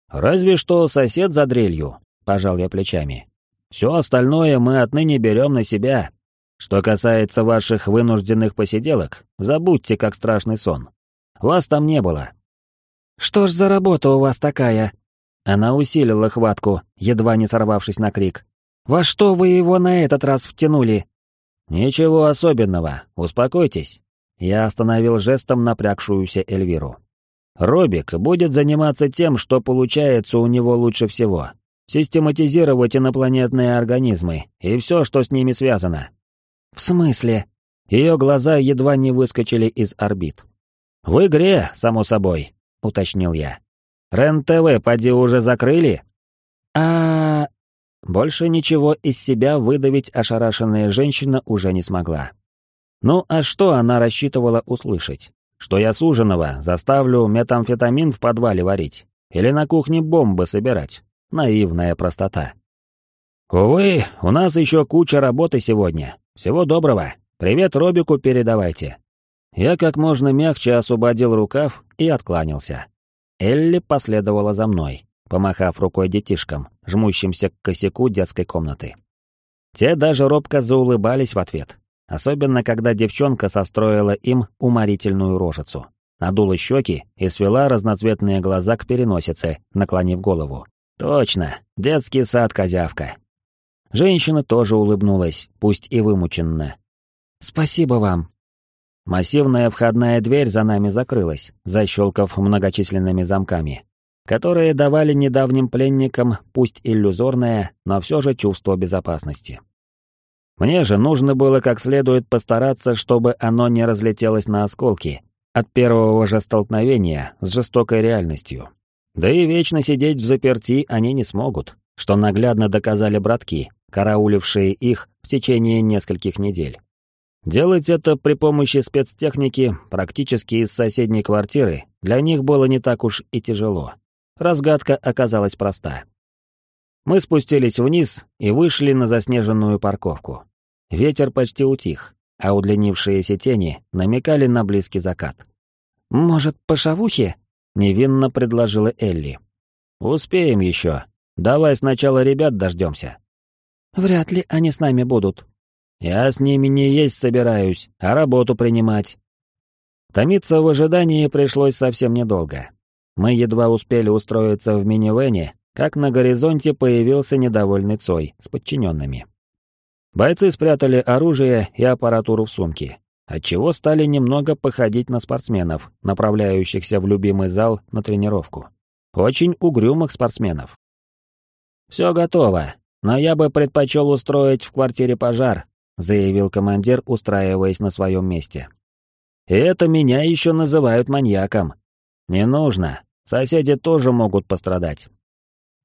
«Разве что сосед за дрелью», — пожал я плечами. «Все остальное мы отныне берем на себя. Что касается ваших вынужденных посиделок, забудьте, как страшный сон. Вас там не было, «Что ж за работа у вас такая?» Она усилила хватку, едва не сорвавшись на крик. «Во что вы его на этот раз втянули?» «Ничего особенного, успокойтесь». Я остановил жестом напрягшуюся Эльвиру. «Робик будет заниматься тем, что получается у него лучше всего. Систематизировать инопланетные организмы и все, что с ними связано». «В смысле?» Ее глаза едва не выскочили из орбит. «В игре, само собой. Уточнил я. «Рен-ТВ, поди, уже закрыли?» а Больше ничего из себя выдавить ошарашенная женщина уже не смогла. Ну а что она рассчитывала услышать? Что я суженого заставлю метамфетамин в подвале варить? Или на кухне бомбы собирать? Наивная простота. Увы, у нас еще куча работы сегодня. Всего доброго. Привет Робику передавайте. Я как можно мягче освободил рукав и откланялся. Элли последовала за мной, помахав рукой детишкам, жмущимся к косяку детской комнаты. Те даже робко заулыбались в ответ, особенно когда девчонка состроила им уморительную рожицу. Надула щеки и свела разноцветные глаза к переносице, наклонив голову. «Точно, детский сад-козявка». Женщина тоже улыбнулась, пусть и вымученно. «Спасибо вам». Массивная входная дверь за нами закрылась, защелкав многочисленными замками, которые давали недавним пленникам, пусть иллюзорное, но все же чувство безопасности. Мне же нужно было как следует постараться, чтобы оно не разлетелось на осколки от первого же столкновения с жестокой реальностью. Да и вечно сидеть в заперти они не смогут, что наглядно доказали братки, караулившие их в течение нескольких недель. Делать это при помощи спецтехники практически из соседней квартиры для них было не так уж и тяжело. Разгадка оказалась проста. Мы спустились вниз и вышли на заснеженную парковку. Ветер почти утих, а удлинившиеся тени намекали на близкий закат. «Может, по шавухе?» — невинно предложила Элли. «Успеем еще. Давай сначала ребят дождемся». «Вряд ли они с нами будут». «Я с ними не есть собираюсь, а работу принимать». Томиться в ожидании пришлось совсем недолго. Мы едва успели устроиться в минивэне, как на горизонте появился недовольный Цой с подчиненными. Бойцы спрятали оружие и аппаратуру в сумки, отчего стали немного походить на спортсменов, направляющихся в любимый зал на тренировку. Очень угрюмых спортсменов. «Все готово, но я бы предпочел устроить в квартире пожар», заявил командир, устраиваясь на своем месте. «И это меня еще называют маньяком. Не нужно, соседи тоже могут пострадать.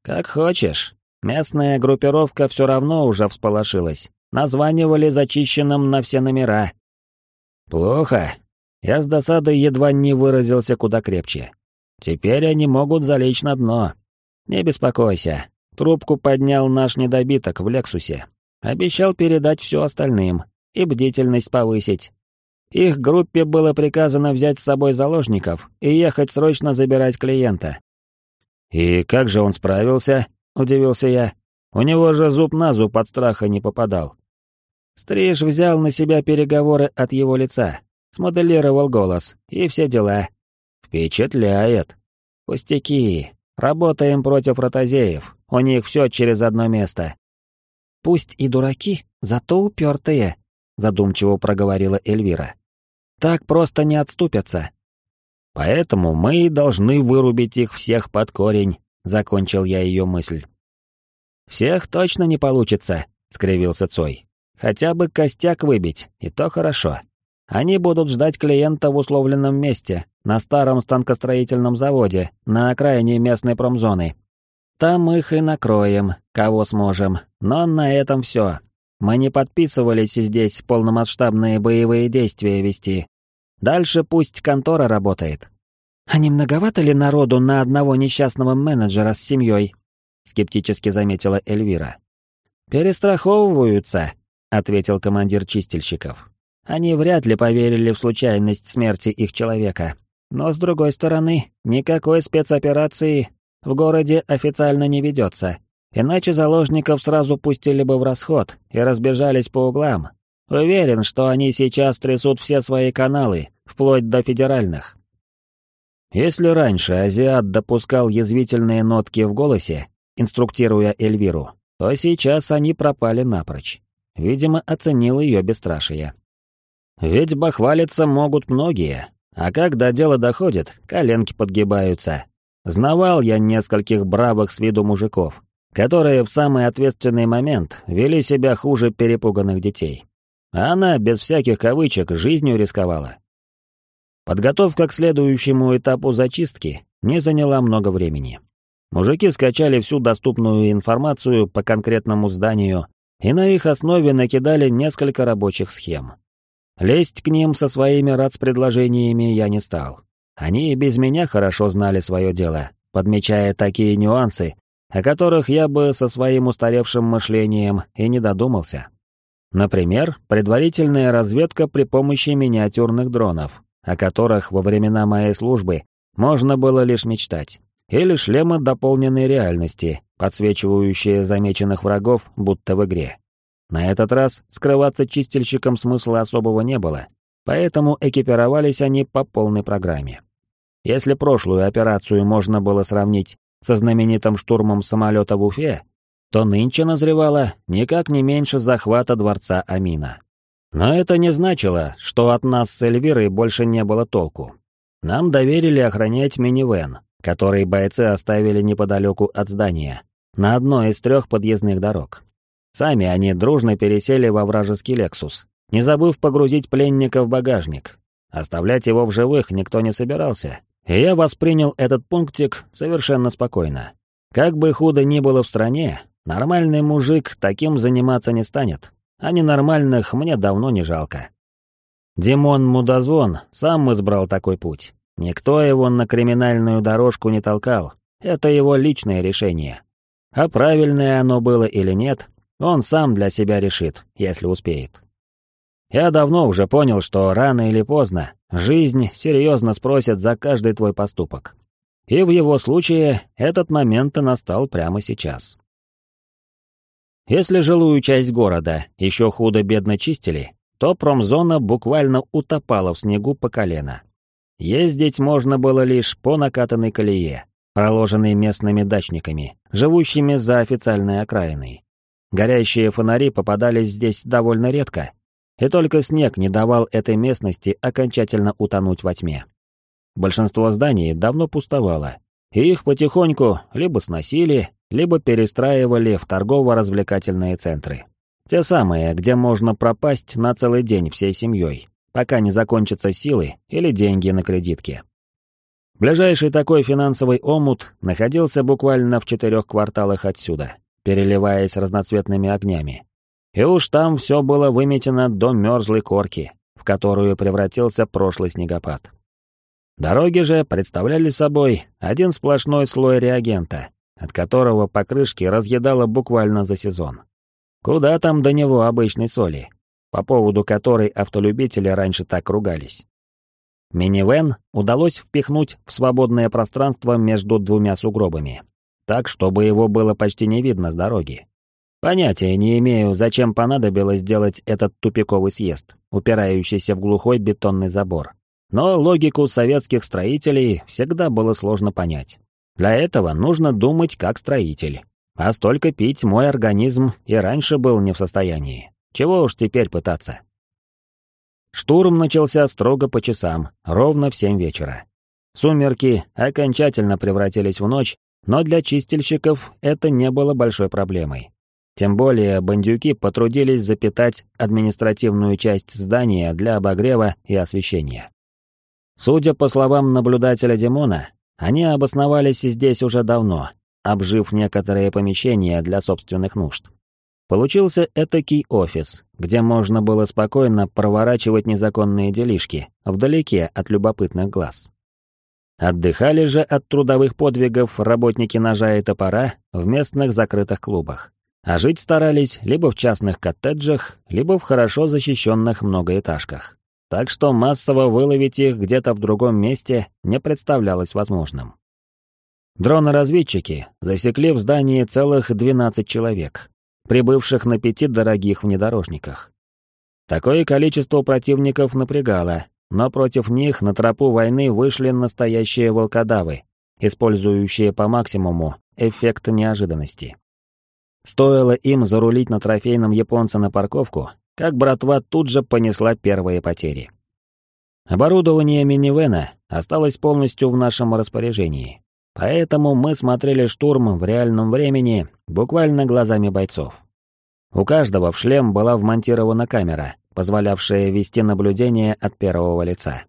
«Как хочешь. Местная группировка все равно уже всполошилась. Названивали зачищенным на все номера». «Плохо. Я с досадой едва не выразился куда крепче. Теперь они могут залечь на дно. Не беспокойся. Трубку поднял наш недобиток в Лексусе. Обещал передать все остальным и бдительность повысить. Их группе было приказано взять с собой заложников и ехать срочно забирать клиента. «И как же он справился?» — удивился я. «У него же зуб на зуб от страха не попадал». Стриж взял на себя переговоры от его лица, смоделировал голос и все дела. Впечатляет. Пустяки. Работаем против ротозеев. У них все через одно место. Пусть и дураки, зато упертые, задумчиво проговорила Эльвира. Так просто не отступятся. Поэтому мы должны вырубить их всех под корень, закончил я ее мысль. Всех точно не получится, скривился Цой. Хотя бы костяк выбить, и то хорошо. Они будут ждать клиента в условленном месте, на старом станкостроительном заводе, на окраине местной промзоны. Там их и накроем, кого сможем, но на этом все. Мы не подписывались здесь полномасштабные боевые действия вести, Дальше пусть контора работает. А не многовато ли народу на одного несчастного менеджера с семьей? Скептически заметила Эльвира. Перестраховываются, ответил командир чистильщиков. Они вряд ли поверили в случайность смерти их человека. Но с другой стороны, никакой спецоперации в городе официально не ведется. Иначе заложников сразу пустили бы в расход и разбежались по углам, Уверен, что они сейчас трясут все свои каналы, вплоть до федеральных. Если раньше азиат допускал язвительные нотки в голосе, инструктируя Эльвиру, то сейчас они пропали напрочь. Видимо, оценил ее бесстрашие. Ведь бахвалиться могут многие, а когда дело доходит, коленки подгибаются. Знавал я нескольких бравых с виду мужиков, которые в самый ответственный момент вели себя хуже перепуганных детей. А она, без всяких кавычек, жизнью рисковала. Подготовка к следующему этапу зачистки не заняла много времени. Мужики скачали всю доступную информацию по конкретному зданию и на их основе накидали несколько рабочих схем. Лезть к ним со своими РАЦ-предложениями я не стал. Они и без меня хорошо знали свое дело, подмечая такие нюансы, о которых я бы со своим устаревшим мышлением и не додумался. Например, предварительная разведка при помощи миниатюрных дронов, о которых во времена моей службы можно было лишь мечтать, или шлемы дополненной реальности, подсвечивающие замеченных врагов, будто в игре. На этот раз скрываться чистильщиком смысла особого не было, поэтому экипировались они по полной программе. Если прошлую операцию можно было сравнить со знаменитым штурмом самолета в Уфе, то нынче назревало никак не меньше захвата дворца Амина. Но это не значило, что от нас с Эльвирой больше не было толку. Нам доверили охранять минивэн, который бойцы оставили неподалеку от здания, на одной из трех подъездных дорог. Сами они дружно пересели во вражеский «Лексус», не забыв погрузить пленника в багажник. Оставлять его в живых никто не собирался, я воспринял этот пунктик совершенно спокойно. Как бы худо ни было в стране, нормальный мужик таким заниматься не станет, а ненормальных мне давно не жалко. Димон Мудозвон сам избрал такой путь. Никто его на криминальную дорожку не толкал, это его личное решение. А правильное оно было или нет, он сам для себя решит, если успеет. Я давно уже понял, что рано или поздно жизнь серьезно спросит за каждый твой поступок. И в его случае этот момент настал прямо сейчас. Если жилую часть города еще худо-бедно чистили, то промзона буквально утопала в снегу по колено. Ездить можно было лишь по накатанной колее, проложенной местными дачниками, живущими за официальной окраиной. Горящие фонари попадались здесь довольно редко, и только снег не давал этой местности окончательно утонуть во тьме. Большинство зданий давно пустовало, и их потихоньку либо сносили, либо перестраивали в торгово-развлекательные центры. Те самые, где можно пропасть на целый день всей семьей, пока не закончатся силы или деньги на кредитке. Ближайший такой финансовый омут находился буквально в четырех кварталах отсюда, переливаясь разноцветными огнями, и уж там все было выметено до мерзлой корки, в которую превратился прошлый снегопад. Дороги же представляли собой один сплошной слой реагента, от которого покрышки разъедало буквально за сезон. Куда там до него обычной соли, по поводу которой автолюбители раньше так ругались. Минивэн удалось впихнуть в свободное пространство между двумя сугробами, так, чтобы его было почти не видно с дороги. Понятия не имею, зачем понадобилось делать этот тупиковый съезд, упирающийся в глухой бетонный забор. Но логику советских строителей всегда было сложно понять. Для этого нужно думать как строитель. А столько пить мой организм и раньше был не в состоянии. Чего уж теперь пытаться. Штурм начался строго по часам, ровно в семь вечера. Сумерки окончательно превратились в ночь, но для чистильщиков это не было большой проблемой. Тем более бандюки потрудились запитать административную часть здания для обогрева и освещения. Судя по словам наблюдателя Димона, они обосновались здесь уже давно, обжив некоторые помещения для собственных нужд. Получился этакий офис, где можно было спокойно проворачивать незаконные делишки, вдалеке от любопытных глаз. Отдыхали же от трудовых подвигов работники ножа и топора в местных закрытых клубах. А жить старались либо в частных коттеджах, либо в хорошо защищенных многоэтажках. Так что массово выловить их где-то в другом месте не представлялось возможным. Дроны-разведчики засекли в здании целых 12 человек, прибывших на пяти дорогих внедорожниках. Такое количество противников напрягало, но против них на тропу войны вышли настоящие волкодавы, использующие по максимуму эффект неожиданности. Стоило им зарулить на трофейном японце на парковку, как братва тут же понесла первые потери. Оборудование минивэна осталось полностью в нашем распоряжении, поэтому мы смотрели штурм в реальном времени буквально глазами бойцов. У каждого в шлем была вмонтирована камера, позволявшая вести наблюдение от первого лица.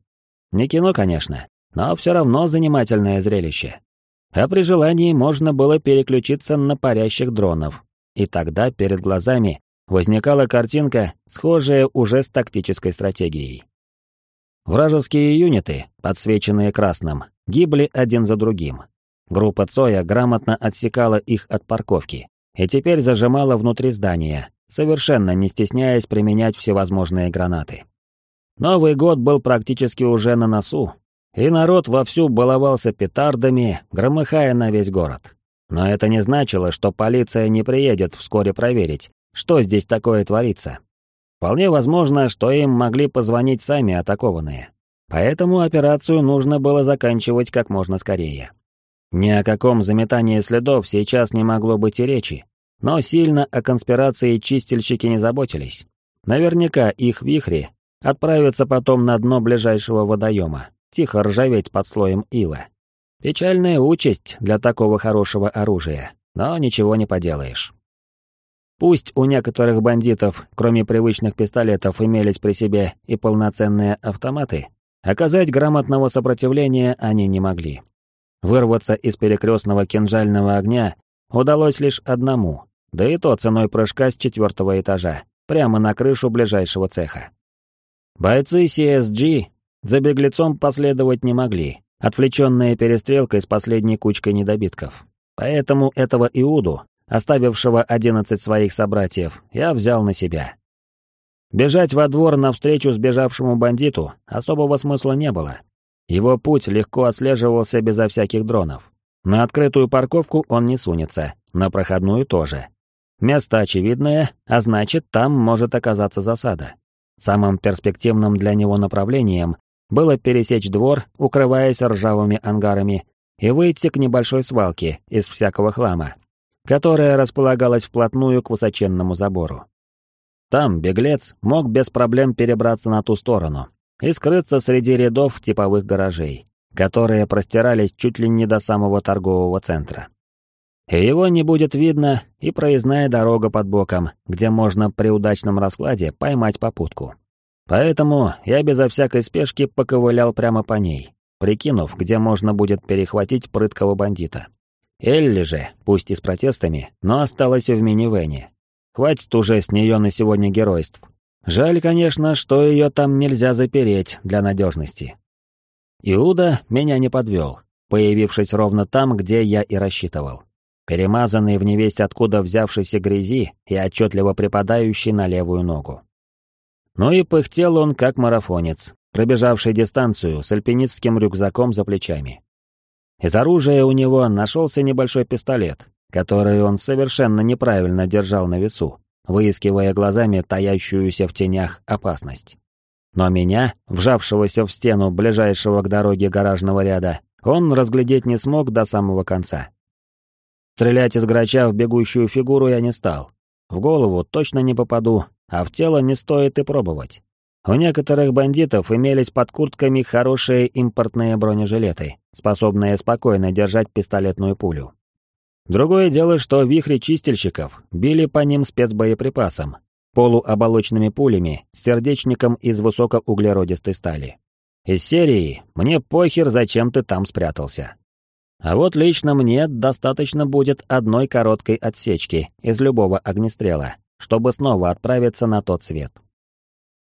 Не кино, конечно, но все равно занимательное зрелище. А при желании можно было переключиться на парящих дронов, и тогда перед глазами возникала картинка, схожая уже с тактической стратегией. Вражеские юниты, подсвеченные красным, гибли один за другим. Группа Цоя грамотно отсекала их от парковки и теперь зажимала внутри здания, совершенно не стесняясь применять всевозможные гранаты. Новый год был практически уже на носу, и народ вовсю баловался петардами, громыхая на весь город. Но это не значило, что полиция не приедет вскоре проверить, что здесь такое творится. Вполне возможно, что им могли позвонить сами атакованные. Поэтому операцию нужно было заканчивать как можно скорее. Ни о каком заметании следов сейчас не могло быть и речи, но сильно о конспирации чистильщики не заботились. Наверняка их вихри отправятся потом на дно ближайшего водоема, тихо ржаветь под слоем ила. Печальная участь для такого хорошего оружия, но ничего не поделаешь. Пусть у некоторых бандитов, кроме привычных пистолетов, имелись при себе и полноценные автоматы, оказать грамотного сопротивления они не могли. Вырваться из перекрестного кинжального огня удалось лишь одному, да и то ценой прыжка с четвертого этажа, прямо на крышу ближайшего цеха. Бойцы CSG за беглецом последовать не могли, отвлеченные перестрелкой с последней кучкой недобитков. Поэтому этого Иуду, оставившего одиннадцать своих собратьев, я взял на себя. Бежать во двор навстречу сбежавшему бандиту особого смысла не было. Его путь легко отслеживался безо всяких дронов. На открытую парковку он не сунется, на проходную тоже. Место очевидное, а значит, там может оказаться засада. Самым перспективным для него направлением было пересечь двор, укрываясь ржавыми ангарами, и выйти к небольшой свалке из всякого хлама, которая располагалась вплотную к высоченному забору. Там беглец мог без проблем перебраться на ту сторону и скрыться среди рядов типовых гаражей, которые простирались чуть ли не до самого торгового центра. И его не будет видно и проездная дорога под боком, где можно при удачном раскладе поймать попутку. Поэтому я безо всякой спешки поковылял прямо по ней, прикинув, где можно будет перехватить прыткого бандита. Элли же, пусть и с протестами, но осталась в минивэне. Хватит уже с нее на сегодня геройств. Жаль, конечно, что ее там нельзя запереть для надежности. Иуда меня не подвел, появившись ровно там, где я и рассчитывал. Перемазанный в невесть откуда взявшейся грязи и отчетливо припадающий на левую ногу. Ну и пыхтел он как марафонец, пробежавший дистанцию с альпинистским рюкзаком за плечами. Из оружия у него нашелся небольшой пистолет, который он совершенно неправильно держал на весу, выискивая глазами таящуюся в тенях опасность. Но меня, вжавшегося в стену ближайшего к дороге гаражного ряда, он разглядеть не смог до самого конца. Стрелять из грача в бегущую фигуру я не стал. В голову точно не попаду, а в тело не стоит и пробовать. У некоторых бандитов имелись под куртками хорошие импортные бронежилеты, способные спокойно держать пистолетную пулю. Другое дело, что вихри чистильщиков били по ним спецбоеприпасом, полуоболочными пулями с сердечником из высокоуглеродистой стали. Из серии «Мне похер, зачем ты там спрятался». А вот лично мне достаточно будет одной короткой отсечки из любого огнестрела, чтобы снова отправиться на тот свет.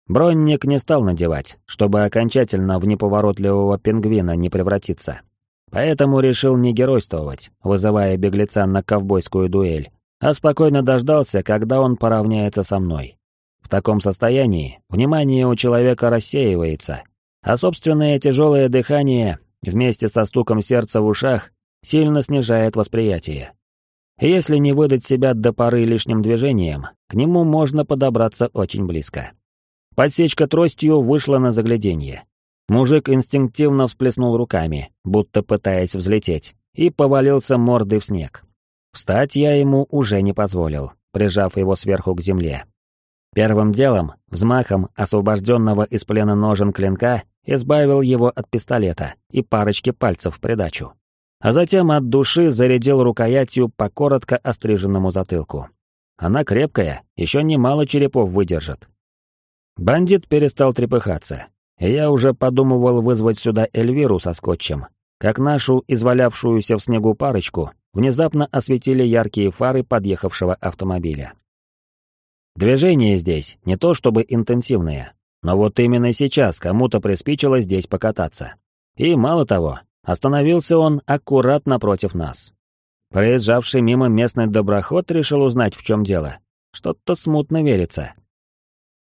Бронник не стал надевать, чтобы окончательно в неповоротливого пингвина не превратиться. Поэтому решил не геройствовать, вызывая беглеца на ковбойскую дуэль, а спокойно дождался, когда он поравняется со мной. В таком состоянии внимание у человека рассеивается, а собственное тяжелое дыхание вместе со стуком сердца в ушах сильно снижает восприятие. Если не выдать себя до поры лишним движением, к нему можно подобраться очень близко. Подсечка тростью вышла на загляденье. Мужик инстинктивно всплеснул руками, будто пытаясь взлететь, и повалился мордой в снег. Встать я ему уже не позволил, прижав его сверху к земле. Первым делом, взмахом освобожденного из плена ножен клинка, избавил его от пистолета и парочки пальцев в придачу а затем от души зарядил рукоятью по коротко остриженному затылку. Она крепкая, еще немало черепов выдержит. Бандит перестал трепыхаться, я уже подумывал вызвать сюда Эльвиру со скотчем, как нашу извалявшуюся в снегу парочку внезапно осветили яркие фары подъехавшего автомобиля. Движение здесь не то чтобы интенсивное, но вот именно сейчас кому-то приспичило здесь покататься. И мало того, остановился он аккурат напротив нас. Проезжавший мимо местный доброход решил узнать, в чем дело. Что-то смутно верится.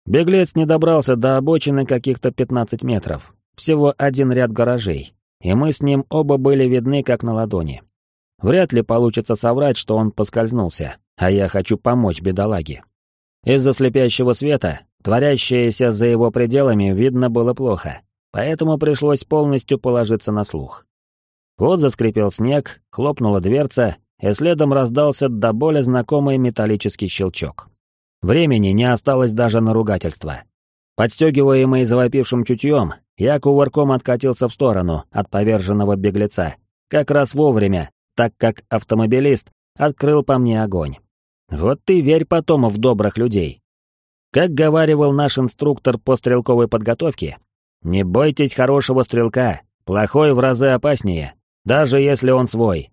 Беглец не добрался до обочины каких-то 15 метров. Всего один ряд гаражей, и мы с ним оба были видны как на ладони. Вряд ли получится соврать, что он поскользнулся, а я хочу помочь бедолаге. Из-за слепящего света, творящееся за его пределами, видно было плохо, поэтому пришлось полностью положиться на слух. Вот заскрипел снег, хлопнула дверца, и следом раздался до боли знакомый металлический щелчок. Времени не осталось даже на ругательство. Подстегиваемый завопившим чутьем, я кувырком откатился в сторону от поверженного беглеца, как раз вовремя, так как автомобилист открыл по мне огонь. Вот ты верь потом в добрых людей. Как говаривал наш инструктор по стрелковой подготовке, не бойтесь хорошего стрелка, плохой в разы опаснее, даже если он свой.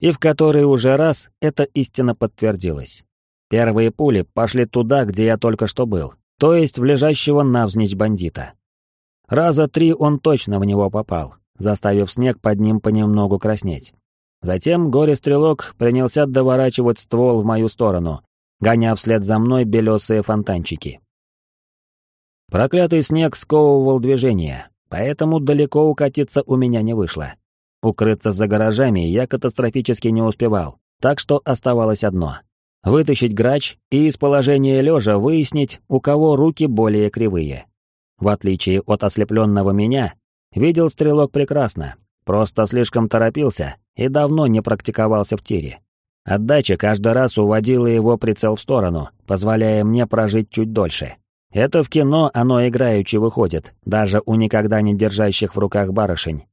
И в который уже раз эта истина подтвердилась. Первые пули пошли туда, где я только что был, то есть в лежащего навзничь бандита. Раза три он точно в него попал, заставив снег под ним понемногу краснеть. Затем горе-стрелок принялся доворачивать ствол в мою сторону, гоня вслед за мной белесые фонтанчики. Проклятый снег сковывал движение, поэтому далеко укатиться у меня не вышло. Укрыться за гаражами я катастрофически не успевал, так что оставалось одно — вытащить грач и из положения лежа выяснить, у кого руки более кривые. В отличие от ослепленного меня, видел стрелок прекрасно, просто слишком торопился и давно не практиковался в тире. Отдача каждый раз уводила его прицел в сторону, позволяя мне прожить чуть дольше. Это в кино оно играючи выходит, даже у никогда не держащих в руках барышень.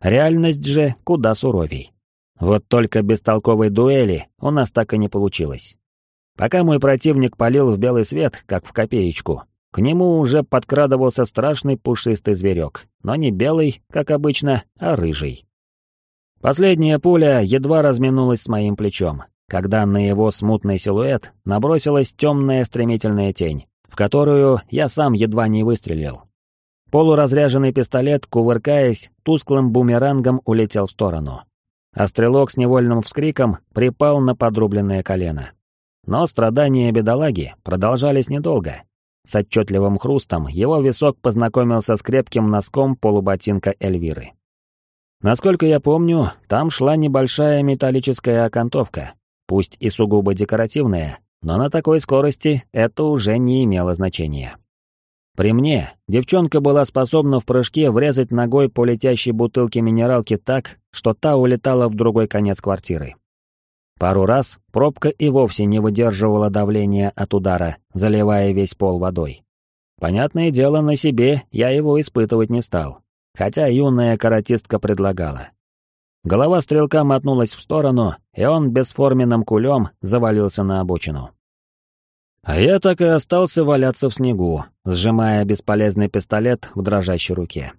Реальность же куда суровей. Вот только бестолковой дуэли у нас так и не получилось. Пока мой противник палил в белый свет, как в копеечку, к нему уже подкрадывался страшный пушистый зверек, но не белый, как обычно, а рыжий. Последняя пуля едва разминулась с моим плечом, когда на его смутный силуэт набросилась темная стремительная тень, в которую я сам едва не выстрелил. Полуразряженный пистолет, кувыркаясь, тусклым бумерангом улетел в сторону. А стрелок с невольным вскриком припал на подрубленное колено. Но страдания бедолаги продолжались недолго. С отчетливым хрустом его висок познакомился с крепким носком полуботинка Эльвиры. Насколько я помню, там шла небольшая металлическая окантовка, пусть и сугубо декоративная, но на такой скорости это уже не имело значения. При мне девчонка была способна в прыжке врезать ногой по летящей бутылке минералки так, что та улетала в другой конец квартиры. Пару раз пробка и вовсе не выдерживала давления от удара, заливая весь пол водой. Понятное дело, на себе я его испытывать не стал хотя юная каратистка предлагала. Голова стрелка мотнулась в сторону, и он бесформенным кулем завалился на обочину. А я так и остался валяться в снегу, сжимая бесполезный пистолет в дрожащей руке.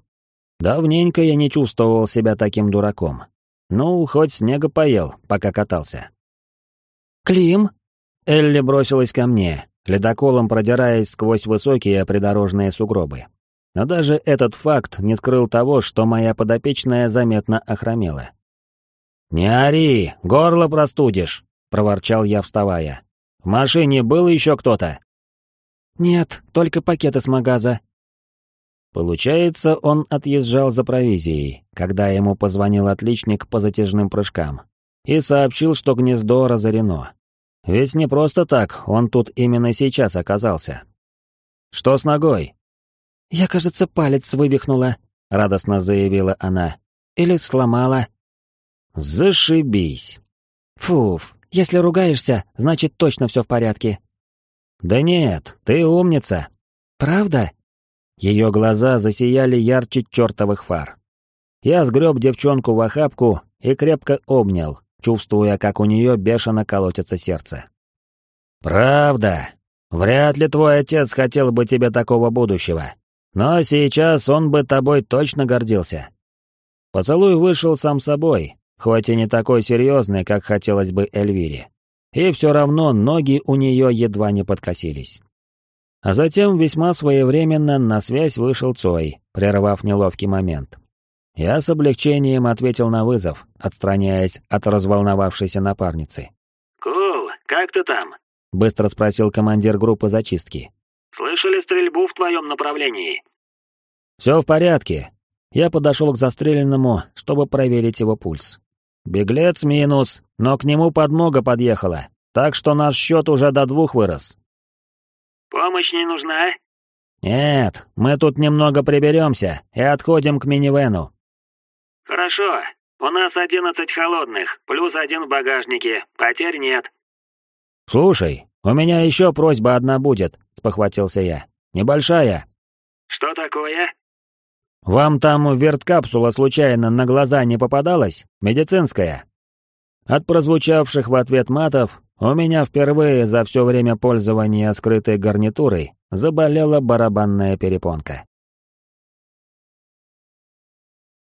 Давненько я не чувствовал себя таким дураком. Ну, хоть снега поел, пока катался. «Клим?» Элли бросилась ко мне, ледоколом продираясь сквозь высокие придорожные сугробы. Но даже этот факт не скрыл того, что моя подопечная заметно охромела. «Не ори, горло простудишь», — проворчал я, вставая. «В машине был еще кто-то?» «Нет, только пакеты с магаза». Получается, он отъезжал за провизией, когда ему позвонил отличник по затяжным прыжкам и сообщил, что гнездо разорено. Ведь не просто так он тут именно сейчас оказался. «Что с ногой?» «Я, кажется, палец вывихнула», — радостно заявила она. «Или сломала». «Зашибись!» «Фуф, если ругаешься, значит точно все в порядке». «Да нет, ты умница». «Правда?» Ее глаза засияли ярче чертовых фар. Я сгреб девчонку в охапку и крепко обнял, чувствуя, как у нее бешено колотится сердце. «Правда. Вряд ли твой отец хотел бы тебе такого будущего. Но сейчас он бы тобой точно гордился. Поцелуй вышел сам собой, хоть и не такой серьезный, как хотелось бы Эльвире. И все равно ноги у нее едва не подкосились. А затем весьма своевременно на связь вышел Цой, прервав неловкий момент. Я с облегчением ответил на вызов, отстраняясь от разволновавшейся напарницы. «Кул, как ты там?» — быстро спросил командир группы зачистки. «Слышали стрельбу в твоем направлении?» «Все в порядке». Я подошел к застреленному, чтобы проверить его пульс. «Беглец минус, но к нему подмога подъехала, так что наш счет уже до двух вырос». «Помощь не нужна?» «Нет, мы тут немного приберемся и отходим к минивену». «Хорошо. У нас одиннадцать холодных, плюс один в багажнике. Потерь нет». «Слушай, у меня еще просьба одна будет», — спохватился я. «Небольшая». «Что такое?» «Вам там верткапсула случайно на глаза не попадалась? Медицинская?» От прозвучавших в ответ матов у меня впервые за все время пользования скрытой гарнитурой заболела барабанная перепонка.